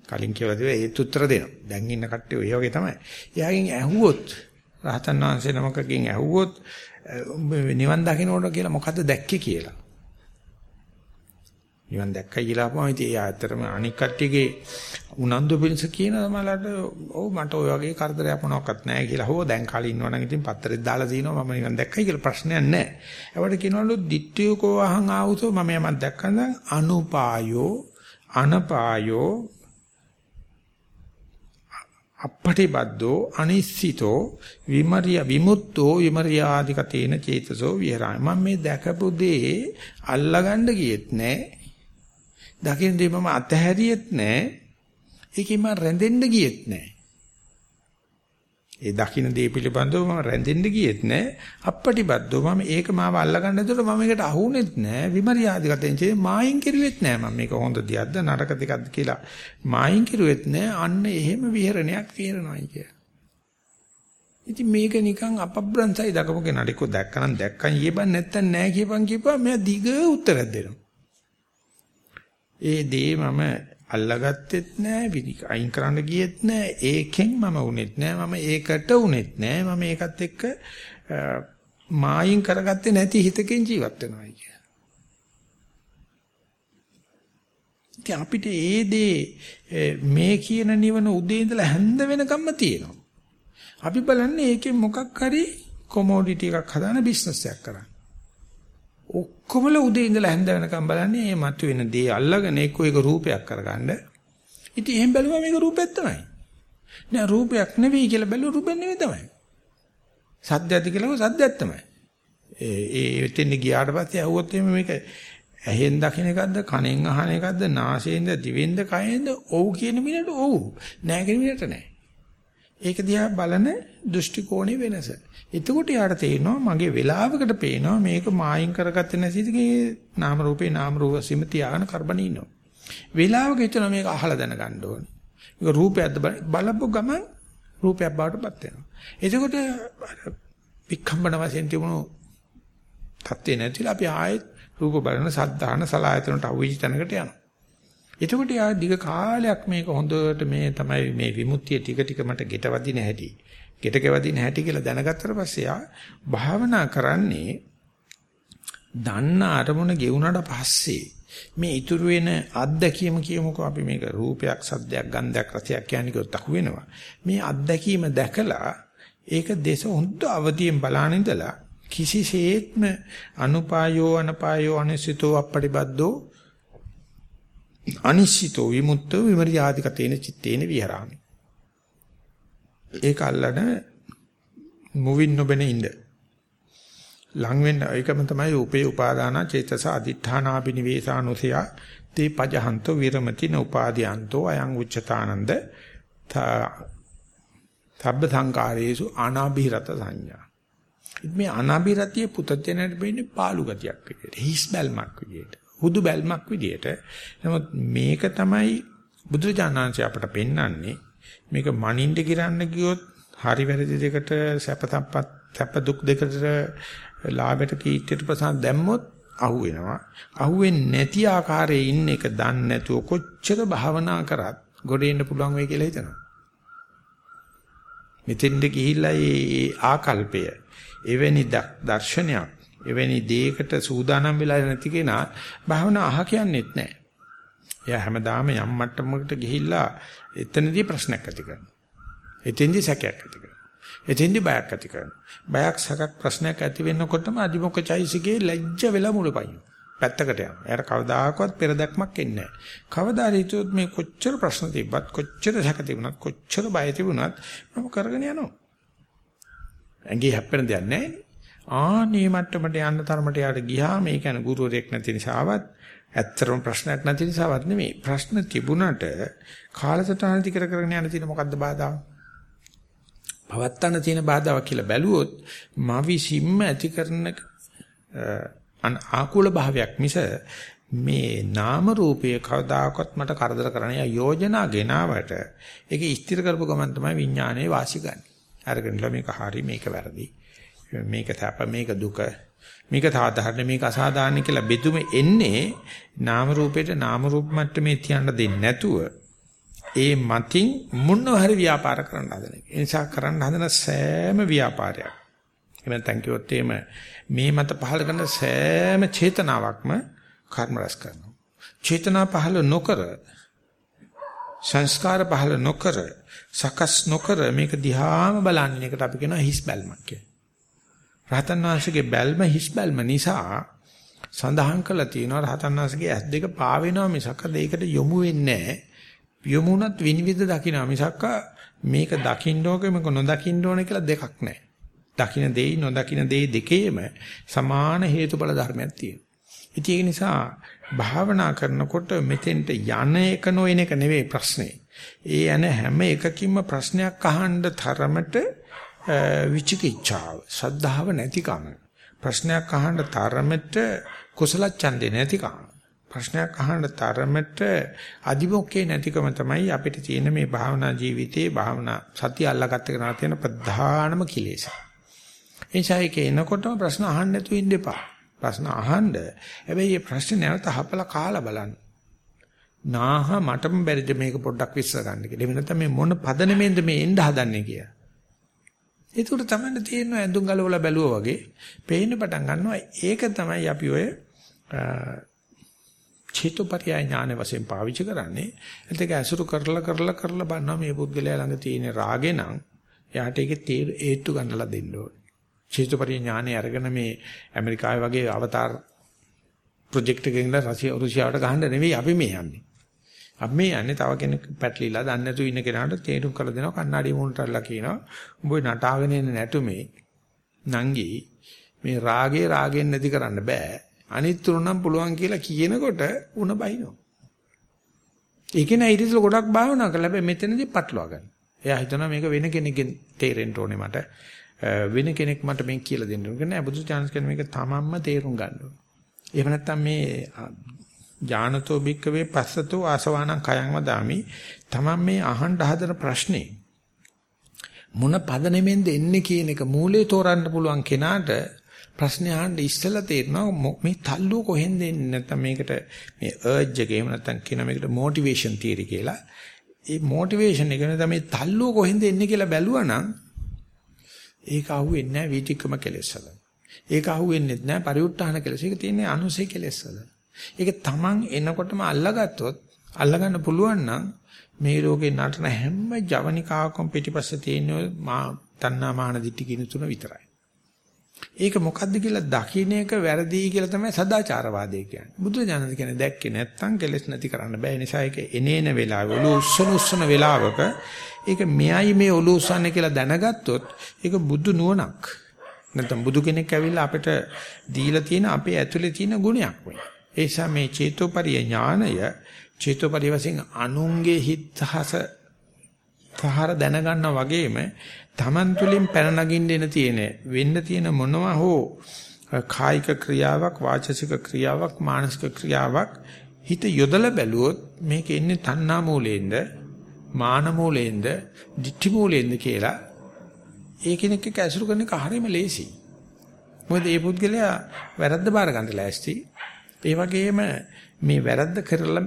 කලින් කියලා දේ ඒත් උත්තර දෙනවා. දැන් ඉන්න කට්ටිය ඔය වගේ තමයි. එයාගෙන් ඇහුවොත් රහතන් වහන්සේ නමකගෙන් ඇහුවොත් නිවන් දකින්නට කියලා මොකද්ද දැක්කේ කියලා. නිවන් දැක්කයි කියලා අපම ඉතින් ඒ ඇත්තටම අනික් කට්ටියගේ උනන්දු පිණිස කියන මලට ඔව් මට ඔය වගේ කරදරයක් මොනවත් නැහැ කියලා හෝ දැන් කාලේ ඉන්නවනම් ඉතින් පත්තරෙත් දාලා තිනවා මම නිවන් දැක්කයි කියලා ප්‍රශ්නයක් නැහැ. ඒවට කියනවලු ditthiyoko ahang ආවුසෝ මම යමක් දැක්කම අනුපායෝ අනපායෝ අපටිබද්දෝ අනිශ්චිතෝ විමරිය විමුක්තෝ විමරියාදිකතේන චේතසෝ විහරාය මම මේ දැකපු දේ අල්ලගන්න ගියෙත් නෑ දකින්න දේ මම අතහැරියෙත් නෑ. ඒකේ මම රැඳෙන්න ගියෙත් නෑ. ඒ දකින්න දේ පිළිබඳව මම රැඳෙන්න ගියෙත් නෑ. අපපටිබද්දෝ මම ඒක මාව අල්ලගන්න දොර මම ඒකට අහුනෙත් නෑ. විමරියාදිගතෙන් චේ මායින් කිරුවෙත් නෑ මම මේක හොඳ දියක්ද නරක දෙයක්ද කියලා. මායින් කිරුවෙත් නෑ. අන්න එහෙම විහෙරණයක් විහෙරණයි කිය. ඉතින් මේක නිකන් අපබ්‍රංසයි දකපු කෙනාට එක්ක දැක්කනම් දැක්කන් ඊබන් නැත්තම් නෑ කියපන් කියපුවා මෙයා දිග උත්තරයක් දෙනවා. ඒ දේ මම අල්ලගත්තෙත් නෑ අයින් කරන්න ගියෙත් නෑ ඒකෙන් මම උනේත් නෑ මම ඒකට උනේත් නෑ මම ඒකත් එක්ක මායින් කරගත්තේ නැති හිතකින් ජීවත් වෙනවා කිය. ඉතින් අපිට ඒ දේ මේ කියන නිවන උදේ ඉඳලා හැන්ද වෙනකම්ම තියෙනවා. අපි බලන්නේ ඒකෙන් මොකක් හරි කොමෝඩිටි එකක් හදාන බිස්නස් එකක් කරන්න. ඔක්කොමල උදේ ඉඳලා හැන්ද වෙනකම් බලන්නේ මේ මතුවෙන දේ අල්ලගෙන එක්ක ඒක රූපයක් කරගන්න. ඉතින් එහෙන් බැලුවා මේක රූපයක් තමයි. නෑ රූපයක් නෙවෙයි කියලා බැලුවා රූපයක් නෙවෙයි තමයි. සද්දයක්ද කියලා සද්දයක් තමයි. ඒ ඒ එතෙන් ගියාට පස්සේ අහුවොත් එimhe මේක ඇහෙන් දකින්න එකක්ද කනෙන් අහන එකක්ද නාසයෙන්ද දිවෙන්ද කයෙන්ද ඔව් කියන මිනිහට ඔව් නෑ කියන මිනිහට නෑ. ඒක දිහා බලන දෘෂ්ටි කෝණේ වෙනස. එතකොට යාට තේරෙනවා මගේ වෙලාවකට පේනවා මේක මායින් කරගත්තේ නැතිදගේ නාම රූපේ නාම රූප වශයෙන් තියාගෙන කරබනේ ඉන්නවා. වෙලාවක හිතනවා මේක අහලා දැනගන්න ඕනේ. මේක රූපයක්ද බලපො ගමන් රූපයක් බවටපත් වෙනවා. එතකොට වික්ඛම්බන වශයෙන් තිබුණු தත්ත්වේ නැතිලා අපි ආයෙත් රූප බලන සද්ධාන සලායතනට අවුවිච තැනකට යනවා. එතකොට යා දිග කාලයක් මේක හොඳට මේ තමයි මේ විමුක්තිය ටික ටික මට ගෙට වදින හැටි. ගෙට කෙවදින හැටි කියලා දැනගත්තට පස්සේ යා භාවනා කරන්නේ දන්න අරමුණ ගෙවුනට පස්සේ මේ ඉතුරු වෙන අත්දැකීම කියමුකෝ අපි මේක රූපයක් සද්දයක් ගන්ධයක් රසයක් කියන්නේ කිව්වොත් අහු වෙනවා. මේ අත්දැකීම දැකලා ඒක දේශ හොඳ අවදියෙන් බලාන ඉඳලා කිසිසේත්ම අනුපායෝ අනපායෝ අනිසිතෝ අපටිබද්දෝ අනිශ්චිතෝ විමුක්තෝ විමර්යාදිකතේන චිත්තේන විහරාමි. ඒක අල්ලන මුවින් නොබෙන ඉඳ. ලං වෙන්න ඒකම තමයි උපේ උපාදාන චේතස අදිඨානාබිනිවේසානුසය තේ පජහන්තෝ විරමති නෝපාදීයන්තෝ අයං උච්චතානන්ද තබ්බ සංකාරේසු අනාභිරත සංඥා මේ අනාභිරතිය පුතත්ජනට වෙන්නේ පාළු ගතියක් විදියට හිස් බැල්මක් විදියට හුදු බැල්මක් විදියට නමුත් මේක තමයි බුදුජානනාංශය අපට පෙන්වන්නේ මේක මනින්ද ගිරන්න ගියොත් හරි වැරදි දෙකට සැප සම්පත් සැප දුක් දෙකට ලාභයට කීර්තියට ප්‍රසන්න දැම්මොත් අහු වෙනවා. අහුවෙන්නේ නැති ආකාරයේ ඉන්න එක දන්නේ නැතුව කොච්චර භාවනා කරත් ගොඩේන්න පුළුවන් වෙයි කියලා හිතනවා. මෙතෙන්ද ගිහිල්ලා ඒ ආකල්පය එවැනි දර්ශනයක් එවැනි දෙයකට සූදානම් වෙලා නැති කෙනා භාවනා අහ කියන්නේත් නැහැ. එයා හැමදාම යම් මට්ටමකට ගිහිල්ලා එතනදී ප්‍රශ්නයක් ඇති කරනවා. එතෙන්දී සැකයක් ඇති කරනවා. එතෙන්දී බයක් ඇති කරනවා. බයක් සැකක් ප්‍රශ්නයක් ඇති වෙනකොටම අදිමොක්ක චෛසිකේ ලැජ්ජ වෙලා මුලපයින්. පැත්තකට යනවා. එයාට කවදාකවත් පෙරදක්මක් එන්නේ නැහැ. කවදා හිතුවොත් මේ කොච්චර ප්‍රශ්න තිබ්බත් කොච්චර සැක තිබුණත් කොච්චර බය තිබුණත් මම කරගෙන යනවා. ඇඟේ හැප්පෙන දෙයක් නැහැ. ආනේ මට්ටමට යන්න තරමට යාට ගියා මේ කියන්නේ ගුරුවරයෙක් නැති නිසාවත් ඇත්තටම ප්‍රශ්නයක් නැති නිසාවත් නෙමෙයි. ප්‍රශ්න තිබුණට කාලසටහන දිගට කරගෙන යන තියෙන මොකද්ද බාධා? පවත්තන තියෙන බාධාවක් කියලා බැලුවොත් මවිසින්ම ඇති කරන ආකූල භාවයක් මිස මේ නාම රූපයේ කවදාකවත් මට කරදර කරන්න යෝජනා ගෙනාවට ඒක ස්ථිර කරපු ගමන් තමයි විඥානයේ වාසි ගන්න. අරගෙනලා මේක හරි මේක වැරදි. මේක තප මේක දුක මේක සාධාරණ මේක අසාධාරණ කියලා බෙදුම එන්නේ නාම රූපේට නාම රූප මට්ටමේ තියන්න දෙන්නේ නැතුව ඒ මතින් මොනව හරි ව්‍යාපාර කරන්න හදන එක. ඒ නිසා කරන්න හදන සෑම ව්‍යාපාරයක්. එහෙම නැත්නම් කිව්වොත් එහෙම මේ මත පහල කරන සෑම චේතනාවක්ම කර්ම රැස් කරනවා. චේතනා පහල නොකර සංස්කාර පහල නොකර සකස් නොකර මේක දිහාම බලන්න එකට අපි කියනවා හිස් බැල්මක් කියලා. රහතන් වහන්සේගේ බැල්ම හිස් බැල්ම නිසා සඳහන් කළා තියෙනවා රහතන් වහන්සේගේ ඇස් දෙක පාවෙනවා මිසක් දෙයකට යොමු වෙන්නේ නැහැ. යොමුණත් විනිවිද දකින්න මිසක් මේක දකින්න ඕක මේක නොදකින්න ඕන කියලා දෙකක් නැහැ. දකින්න දෙයි නොදකින්න දෙයි දෙකේම සමාන හේතුඵල ධර්මයක් තියෙනවා. ඉතින් ඒක නිසා භාවනා කරනකොට මෙතෙන්ට යන එක නොයන එක නෙවෙයි ප්‍රශ්නේ. ඒ යන හැම එකකින්ම ප්‍රශ්නයක් අහන්න තරමට විචිකිච්ඡාව, ශ්‍රද්ධාව නැතිකම. ප්‍රශ්නයක් අහන්න තරමට කුසල ඡන්දේ නැතිකම. ප්‍රශ්නයක් අහන්න තරමට අදිමොක්කේ නැතිකම තමයි අපිට තියෙන මේ භාවනා ජීවිතයේ භාවනා සතිය අල්ලගත්ත කරනා තියෙන ප්‍රධානම කිලේශය. එනිසා ඒක එනකොටම ප්‍රශ්න අහන්න නැතුව ඉන්න එපා. ප්‍රශ්න අහන්න. හැබැයි මේ ප්‍රශ්න නැවත හපලා කාලා බලන්න. නාහ මටම බැරිද මේක පොඩ්ඩක් විශ්ස ගන්න කියලා. එහෙම නැත්නම් මේ මොන පදනමෙන්ද මේ එන්න හදන්නේ කියලා. ඒක උඩ තමයි තියෙනවා ඇඳුම් ගලවලා බැලුවා වගේ පේන්න පටන් ගන්නවා. ඒක තමයි අපි ඔය චේතුපරිය ඥාන වශයෙන් පාවිච්චි කරන්නේ. ඒක ඇසුරු කරලා කරලා කරලා බලනවා මේ පුද්ගලයා ළඟ තියෙන රාගේ නම් එයාට ඒකේ හේතු ගන්නලා දෙන්න ඕනේ. චේතුපරිය ඥානෙ අරගෙන මේ ඇමරිකාවේ වගේ අවතාර ප්‍රොජෙක්ට් එකකින් රසියා රුසියාවට ගහන්න නෙවෙයි අපි මේ යන්නේ. අපි මේ යන්නේ තව කෙනෙක් පැටලිලා දන්නේ නැතුව ඉන්න කෙනාට තේරුම් කරලා දෙනවා කන්නඩිය මුණට අල්ලලා කියනවා උඹ නටාගෙන එන නැටුමේ නංගි මේ රාගේ රාගෙන් නැති කරන්න බෑ අනිත් තුනනම් පුළුවන් කියලා කියනකොට උණ බයිනෝ. ඒකේ නෑ ඊටසල ගොඩක් භාවනා කරලා හැබැයි මෙතනදී පටලවා ගන්න. එයා හිතනවා මේක වෙන කෙනෙක්ගෙන් තේරෙන්න ඕනේ මට. වෙන කෙනෙක් මට මේක කියලා දෙන්න ඕනේ නෑ බුදු චාන්ස් කියන මේක තමන්ම තේරුම් ගන්න ඕනේ. එහෙම නැත්නම් මේ ඥානතෝ භික්කවේ පස්සතෝ ආසවානං කයං වදාමි තමන් මේ අහන්න හදන ප්‍රශ්නේ මොන පදනෙමෙන්ද එන්නේ කියන එක මූලේ තෝරන්න පුළුවන් කෙනාට ප්‍රශ්නේ අහන්න ඉස්සෙල්ලා තේරෙනවා මේ තල්ලුව කොහෙන්ද එන්නේ නැත්නම් මේකට මේ අර්ජ් එක එහෙම නැත්නම් කියන මේකට මොටිවේෂන් තියරි කියලා. ඒ මොටිවේෂන් එක නේ තමයි තල්ලුව කොහෙන්ද එන්නේ කියලා බැලුවා නම් ඒක අහුවෙන්නේ නැහැ වීතික්‍රම කෙලෙස් වල. ඒක අහුවෙන්නේ නැහැ පරිඋත් ทาน කෙලෙස්. ඒක තියෙන්නේ අනුසය කෙලෙස් වල. ඒක තමන් එනකොටම අල්ලගත්තොත් අල්ලගන්න පුළුවන් නම් මේ රෝගේ නටන හැම ජවනිකාවකම පිටිපස්සේ තියෙන මා තණ්හා මාන දිටි කියන තුන විතරයි. ඒක මොකද්ද කියලා දකින්න එක වැරදි කියලා තමයි සදාචාරවාදය කියන්නේ. බුදුරජාණන් කියන්නේ දැක්කේ නැත්තම් කෙලෙස් නැති කරන්න බෑ. නිසා ඒක එනේන වෙලාවෙ ඔලු උස්සන උස්සන වෙලාවක ඒක මෙයයි මේ ඔලු උස්සන්නේ කියලා දැනගත්තොත් ඒක බුදු නුවණක්. නැත්නම් බුදු කෙනෙක් ඇවිල්ලා අපිට දීලා තියෙන අපේ ඇතුලේ තියෙන ගුණයක් වෙයි. ඒ නිසා මේ චේතෝපරිය ඥානය චේතෝපරිය වශයෙන් අනුන්ගේ හිතහස පහර දැනගන්නා වගේම Taman තුලින් පැන නගින්න එන තියෙන වෙන්න තියෙන මොනවා හෝ කායික ක්‍රියාවක් වාචසික ක්‍රියාවක් මානසික ක්‍රියාවක් හිත යොදලා බැලුවොත් මේක ඉන්නේ තණ්හා මූලයෙන්ද මාන මූලයෙන්ද ditthi මූලයෙන්ද කියලා ඒ කෙනෙක් එක්ක ඇසුරු කරන එක හරියම ලේසි. මොකද මේ පුද්ගලයා වැරද්ද බාර ගන්න ලෑස්ති. ඒ වගේම මේ වැරද්ද කරලා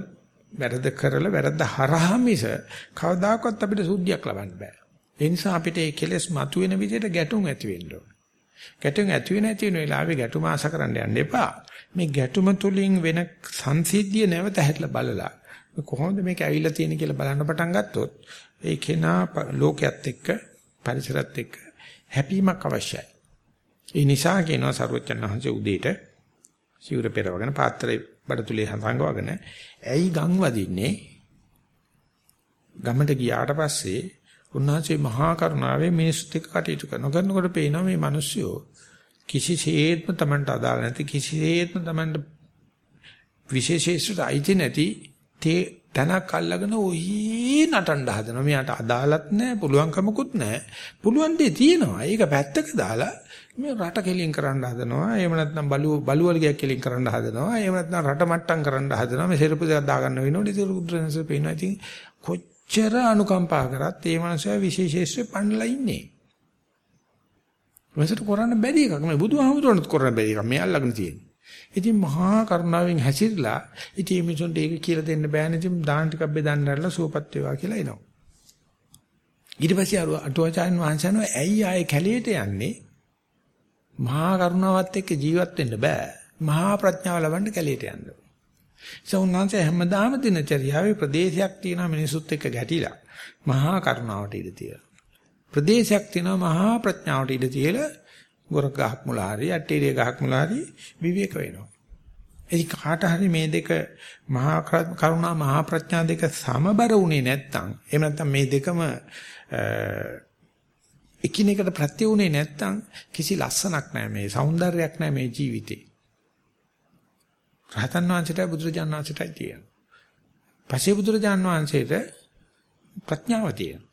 වැරද්ද කරලා වැරද්ද හරහා මිස කවදාකවත් අපිට සුද්ධියක් ලබන්න බෑ. ඒ නිසා අපිට මේ කෙලෙස් මතුවෙන විදිහට ගැටුම් ඇති වෙන්න ඕන. ගැටුම් ඇති වෙන ඇති වෙන වෙලාවේ ගැටුම ආස කරන්න යන්න එපා. මේ ගැටුම තුලින් වෙන සංසිද්ධිය නැවත හැట్లా බලලා කොහොමද මේක ඇවිල්ලා තියෙන්නේ කියලා බලන්න පටන් ගත්තොත් ඒ කෙනා ලෝකයේත් එක්ක පරිසරත් එක්ක හැපීමක් අවශ්‍යයි. ඒ නිසා කියනවා සරුවචන් වහන්සේ උදේට සිවුර පෙරවගෙන පාත්‍රය බඩතුලේ හංගවගෙන ඇයි ගම් වදින්නේ? ගමට ගියාට පස්සේ උන්වහන්සේ මහා කරුණාවෙන් මිනිස්සුත් එක්ක කටයුතු කරනවා. කරනකොට පේනවා මේ මිනිස්සු කිසිසේත්ම Tamanට අදාළ නැති කිසිසේත්ම Tamanට විශේෂයෙන්ට අයිති නැති තේ තනක් අල්ලගෙන ඔහි නටන්න හදනවා. මෙයාට අදාළත් නැහැ, පුළුවන්කමකුත් නැහැ. පුළුවන් දෙය තියෙනවා. ඒක පැත්තක දාලා මේ රට කෙලින් කරන්න හදනවා. එහෙම නැත්නම් බලුව බලුවලියක් කෙලින් කරන්න හදනවා. එහෙම නැත්නම් රට මට්ටම් කරන්න හදනවා. මේ සෙරපු දෙකක් දාගන්න වෙනවනේ. ඒක රුද්‍රනස පේනවා. ඉතින් කොච්චර අනුකම්පා කරත් ඒ මනුස්සයා විශේෂයෙන් පන්නලා ඉන්නේ. මොකද කරන්න බැරි එකක්. මේ බුදුහාමුදුරණත් කරන්න බැරි එකක්. මේ අල්ලගෙන තියෙන්නේ. ඉතින් මහා කරුණාවෙන් හැසිරලා ඉතින් මිනිසුන්ට ඒක කියලා දෙන්න බෑනේ. ඉතින් දාන ටිකක් බෙදන්නarලා සුවපත් වේවා කියලා එනවා. ඊට පස්සේ අටුවාචාන් වහන්සේනෝ ඇයි ආයේ කැලේට යන්නේ? මහා කරුණාවත් එක්ක ජීවත් වෙන්න බෑ. මහා ප්‍රඥාව ලබන්න කැලේට යන්න. සෝන්නාංශය හැමදාම දිනචරියාවේ ප්‍රදේශයක් තියෙනවා මිනිසුත් එක්ක ගැටිලා. මහා කරුණාවට ඉඩ තියලා. ප්‍රදේශයක් තියෙනවා මහා ප්‍රඥාවට ඉඩ තියලා ගොරක් ගහක් මුල හරි ඇටේරිය ගහක් මුල හරි විවේක වෙනවා. ඒ කාට හරි මේ දෙක මහා කරුණා මහා ප්‍රඥා දෙක සමබර වුණේ නැත්නම් එහෙම නැත්නම් මේ දෙකම එකිනෙකට ප්‍රත්‍ය වුණේ නැත්නම් කිසි ලස්සනක් නැහැ මේ సౌందර්යයක් නැහැ මේ ජීවිතේ. රහතන් වහන්සේට බුදුරජාණන් වහන්සේටයි තියෙනවා. පස්සේ බුදුරජාණන් වහන්සේට ප්‍රඥාව තියෙනවා.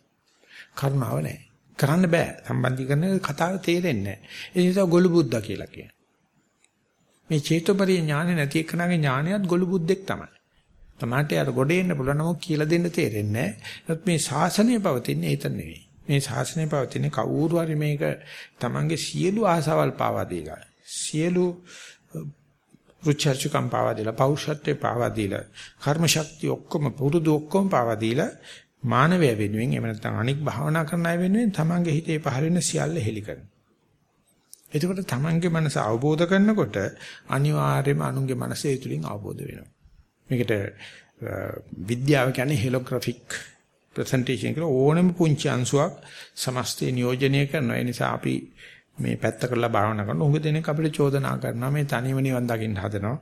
කරුණාව නැහැ. කරන්න බෑ. සම්බන්ධීකරණ කතාව තේරෙන්නේ නැහැ. ඒ නිසා ගොළු බුද්දා කියලා කියනවා. මේ චේතෝපරිය ඥානෙ නැති එකනගේ ඥානයත් ගොළු බුද්දෙක් තමයි. තමාට අර ගොඩේ එන්න පුළුවන් නමුත් කියලා දෙන්න තේරෙන්නේ නැහැ. මේ ශාසනය පවතින්නේ ඒතන නෙවෙයි. මේ ශාසනය පවතින්නේ කවුරු හරි මේක තමන්ගේ සියලු ආසාවල් පාවා දීලා සියලු රුචර්චකම් පාවා දීලා පෞරුෂත්වේ පාවා දීලා කර්ම ශක්තිය ඔක්කොම පුරුදු ඔක්කොම පාවා දීලා මානවය වෙනුවෙන් එහෙම නැත්නම් අනික් භාවනා කරන අය වෙනුවෙන් තමන්ගේ හිතේ පහළ වෙන සියල්ල හෙලි කරනවා. එතකොට තමන්ගේ මනස අවබෝධ කරනකොට අනිවාර්යයෙන්ම අනුන්ගේ මනස ඒ තුලින් අවබෝධ වෙනවා. මේකට විද්‍යාව කියන්නේ හෙලෝග්‍රැෆික් ප්‍රසන්ටේෂන් කියලා ඕනම පුංචි අංශුවක් සමස්තය නියෝජනය කරනවා. ඒ නිසා අපි මේ පැත්ත කරලා භාවනා කරන උඟ දෙනෙක් අපිට චෝදනා කරනවා මේ තනියම නිවන් දකින්න හදනවා.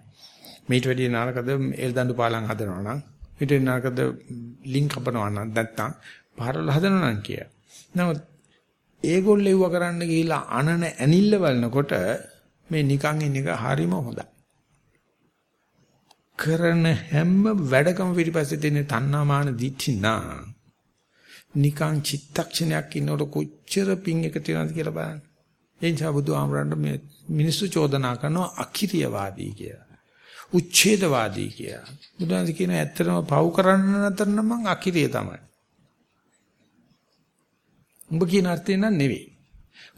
මේට වැඩිය නාලකද එල්දඬු පාලම් හදනවා නම් ඊට නරකද ලින්ක් අපනවා නම් නැත්තම් පාරල හදනවා නම් කිය. නමුත් ඒගොල්ලෝ එව්ව කරන්න ගිහිලා අනන ඇනිල්ල බලනකොට මේ නිකන් ඉන්න එක හරිම හොඳයි. කරන හැම වැඩකම පිටිපස්සේ තියෙන තණ්හාමාන දිච්චිනා නිකන් චිත්තක්ෂණයක් ඉන්නකොට කොච්චර පිං එකතු වෙනවද කියලා බලන්න. ඒ නිසා බුදුහාමරන්ට මේ මිනිස්සු චෝදනා කරනවා අකිරියවාදී කියලා. උච්ඡේදවාදී කියලා. බුදුන්ස කියන ඇත්තටම පව් කරන්න නැතර නම් මං අකිරිය තමයි. උඹ කියන අර්ථය නන් නෙවෙයි.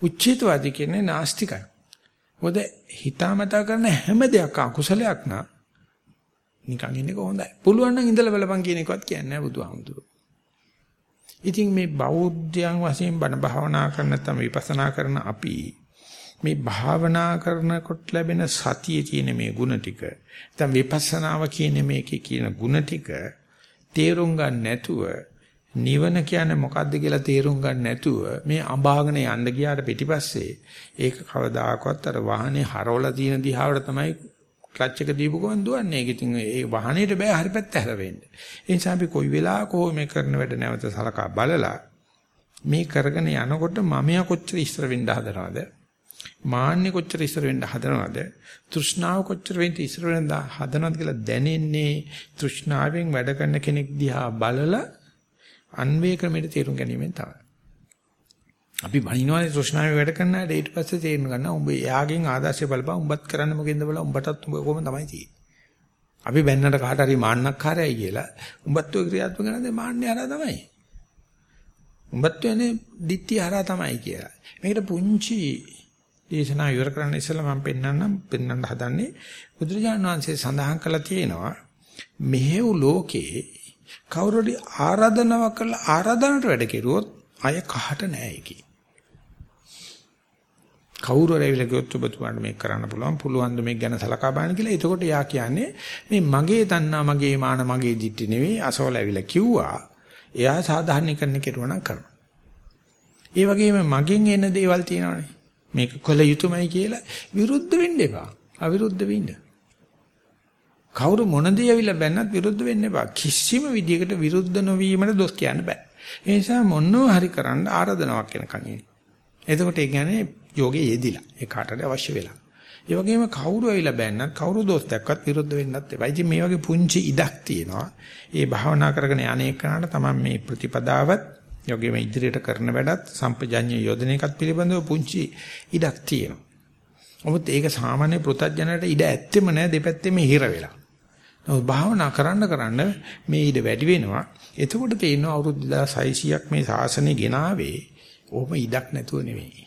උච්ඡේදවාදී කියන්නේ නාස්තිකයි. මොකද හිතාමතා කරන හැම දෙයක් අකුසලයක් නා නිකන් ඉන්නක හොඳයි. පුළුවන් නම් ඉඳලා බලපන් කියන එකවත් කියන්නේ නැහැ බුදුහාමුදුරුවෝ. ඉතින් මේ බෞද්ධයන් වශයෙන් බණ භාවනා කරන නැත්නම් විපස්සනා කරන අපි මේ භාවනා කරනකොට ලැබෙන සතියේ තියෙන මේ ಗುಣ ටික නැත්නම් විපස්සනාව කියන මේකේ කියන ಗುಣ ටික තේරුම් ගන්න නැතුව නිවන කියන්නේ මොකද්ද කියලා තේරුම් ගන්න නැතුව මේ අඹාගෙන යන්න ගියාට පිටිපස්සේ ඒක කවදාකවත් අර වාහනේ හරවලා තියෙන දිහාවට තමයි ක්ලච් එක දීපු ගමන් දුවන්නේ. ඒක ඉතින් ඒ වාහනේට බෑ හරි පැත්ත හැරෙන්න. ඒ නිසා අපි කොයි වෙලාවක හෝ මේ කරන වැඩ නැවත සලකා බලලා මේ කරගෙන යනකොට මමයා කොච්චර ඉස්සර වෙන්න හදනවද? මාන්නේ කොච්චර ඉස්සර වෙන්න හදනවද? තෘෂ්ණාව කොච්චර වෙන්න ඉස්සර වෙන්න හදනවද කියලා දැනෙන්නේ තෘෂ්ණාවෙන් වැඩ කරන කෙනෙක් දිහා බලලා අන්වේ ක්‍රමයට තේරුම් ගැනීමෙන් තමයි. අපි බණිනවානේ තෘෂ්ණාවේ වැඩ කරන අය ඊට පස්සේ තේරුම් ගන්නවා උඹ එයාගෙන් ආදර්ශය බලපන් උඹත් කරන්න මොකෙන්ද බලලා උඹටත් උඹ කොහොම තමයි තියෙන්නේ. අපි බැන්නට කාට හරි මාන්නක්කාරයයි කියලා උඹත් ඔය ක්‍රියාත්මක කරනද මාන්නේ හරහා තමයි. උඹත් යන්නේ ditthi හරහා තමයි කියලා. මේකට පුංචි දේශනා ඉවර කරන්න ඉස්සෙල්ලා මම පෙන්වන්නම් පෙන්වන්න හදන්නේ බුදුරජාණන් වහන්සේ සඳහන් කළා තියෙනවා මෙහෙව් ලෝකේ කවුරුරි ආරාධනාවක් කරලා ආරාධනට වැඩ කෙරුවොත් අය කහට නෑ ඒකේ. කවුරු හරි ඇවිල්ලා කිව්වොත් ඔබතුමාට මේක කරන්න පුළුවන් පුළුවන් ද මේක ගැන සලකා බලන්න කියලා. එතකොට යා කියන්නේ මේ මගේ තණ්හා මගේ මාන මගේ දිට්ටි නෙවෙයි අසවල ඇවිල්ලා කිව්වා. එයා සාධාරණීකරණ කෙරුවා නම් කරනවා. ඒ වගේම මගෙන් එන දේවල් තියෙනවානේ. මේක කළ යුතුමයි කියලා විරුද්ධ වෙන්න එපා. අවිරුද්ධ වෙන්න. කවුරු මොන දේ ඇවිල්ලා බැන්නත් විරුද්ධ වෙන්න එපා. කිසිම විදියකට විරුද්ධ නොවීමට දොස් කියන්න බෑ. ඒ නිසා මොනවා හරි කරන්න ආරාධනාවක් වෙනකන් ඉන්නේ. එතකොට ඒ කියන්නේ යෝගේ යෙදිලා. ඒ කාටද අවශ්‍ය වෙලා. ඒ වගේම කවුරු ඇවිල්ලා බෑන්නත් කවුරු දොස් දැක්වත් විරුද්ධ වෙන්නත් එපා. ඉතින් මේ වගේ පුංචි ඉඩක් තියෙනවා. ඒ භාවනා කරගෙන අනේක කරාට තමයි මේ ප්‍රතිපදාවත් යෝගයේ මේ ඉදිරියට කරන වැඩත් සම්පජඤ්ඤ යොදන එකත් පිළිබඳව පුංචි ඉඩක් තියෙනවා. නමුත් ඒක සාමාන්‍ය පෘථජනට ඉඩ ඇත්තෙම නෑ දෙපැත්තෙම හිර වෙලා. නමුත් භාවනා කරන්න කරන්න මේ ඉඩ වැඩි වෙනවා. එතකොට තේරෙනවා අවුරුදු 2600ක් මේ ශාසනය ගෙනාවේ ඕම ඉඩක් නැතුව නෙවෙයි.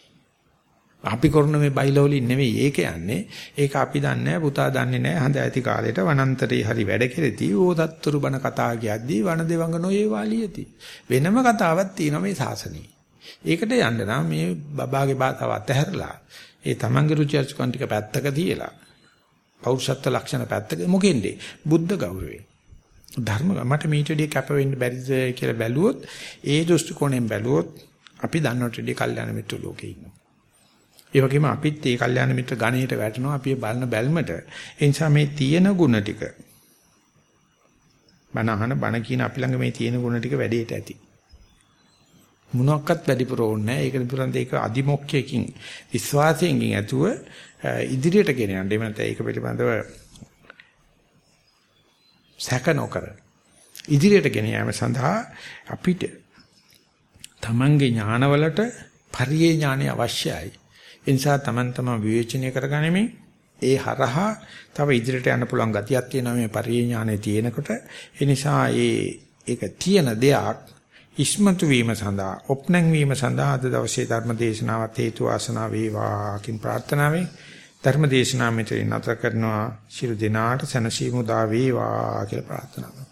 අපි කරන මේ බයිලෝලින් නෙවෙයි ඒක යන්නේ. ඒක අපි දන්නේ නැහැ පුතා දන්නේ නැහැ. හඳ ඇති කාලේට වනාන්තරේ හරි වැඩ කෙරෙති. ඕතත්තුරු බණ කතා කියද්දී වන දෙවඟ නොයේ වාලියති. වෙනම කතාවක් තියෙනවා මේ ශාසනයේ. ඒකට යන්න නම් මේ බබාගේ බාතාව අතහැරලා ඒ තමන්ගේ රුචි අරුචිකම් ටික පැත්තක තියලා පෞරුෂත්ව ලක්ෂණ පැත්තක මොකෙන්ද? බුද්ධ ගෞරවයෙන්. ධර්ම මට මීට වැඩිය කැප වෙන්න බැරිද කියලා බැලුවොත් ඒ දෘෂ්ටි කෝණයෙන් බැලුවොත් අපි දන්නවට වැඩිය කල්යාණ මිත්‍ර ලෝකේ ඉන්නවා. ඒ වගේම අපිත් ඒ කල්යාණ මිත්‍ර ගණයට වැටෙනවා අපි බලන බැල්මට. ඒ නිසා මේ තියෙන ಗುಣ ටික බණ අහන බණ කියන අපි ළඟ මේ තියෙන ಗುಣ ටික වැඩේට ඇති. මොනක්වත් වැඩිපුර ඕනේ නැහැ. ඒක නිතරම ඒක අදිමොක්කයකින් විශ්වාසයෙන් ඇතුව ඉදිරියට ගෙන යන්න. එහෙම නැත්නම් ඒක පිළිබඳව සැක නොකර ඉදිරියට ගෙන යාම සඳහා අපිට තමන්ගේ ඥානවලට පරියේ ඥානය අවශ්‍යයි. ඒ නිසා තමන් තමන් විවේචනය කරගනිමින් ඒ හරහා තව ඉදිරියට යන්න පුළුවන් ගතියක් තියෙනවා මේ පරියේ ඥානය තියෙනකොට. ඒ නිසා ඒ ඒක තියෙන දෙයක් ඉස්මතු වීම සඳහා ඔප්නං වීම සඳහා අද දවසේ ධර්ම දේශනාවත් හේතු වාසනා වේවා කින් ප්‍රාර්ථනාවෙන් ධර්ම දේශනාව මෙතන නතර කරනවා ශිරු දිනාට සනසීමු දා වේවා කියලා ප්‍රාර්ථනා කරනවා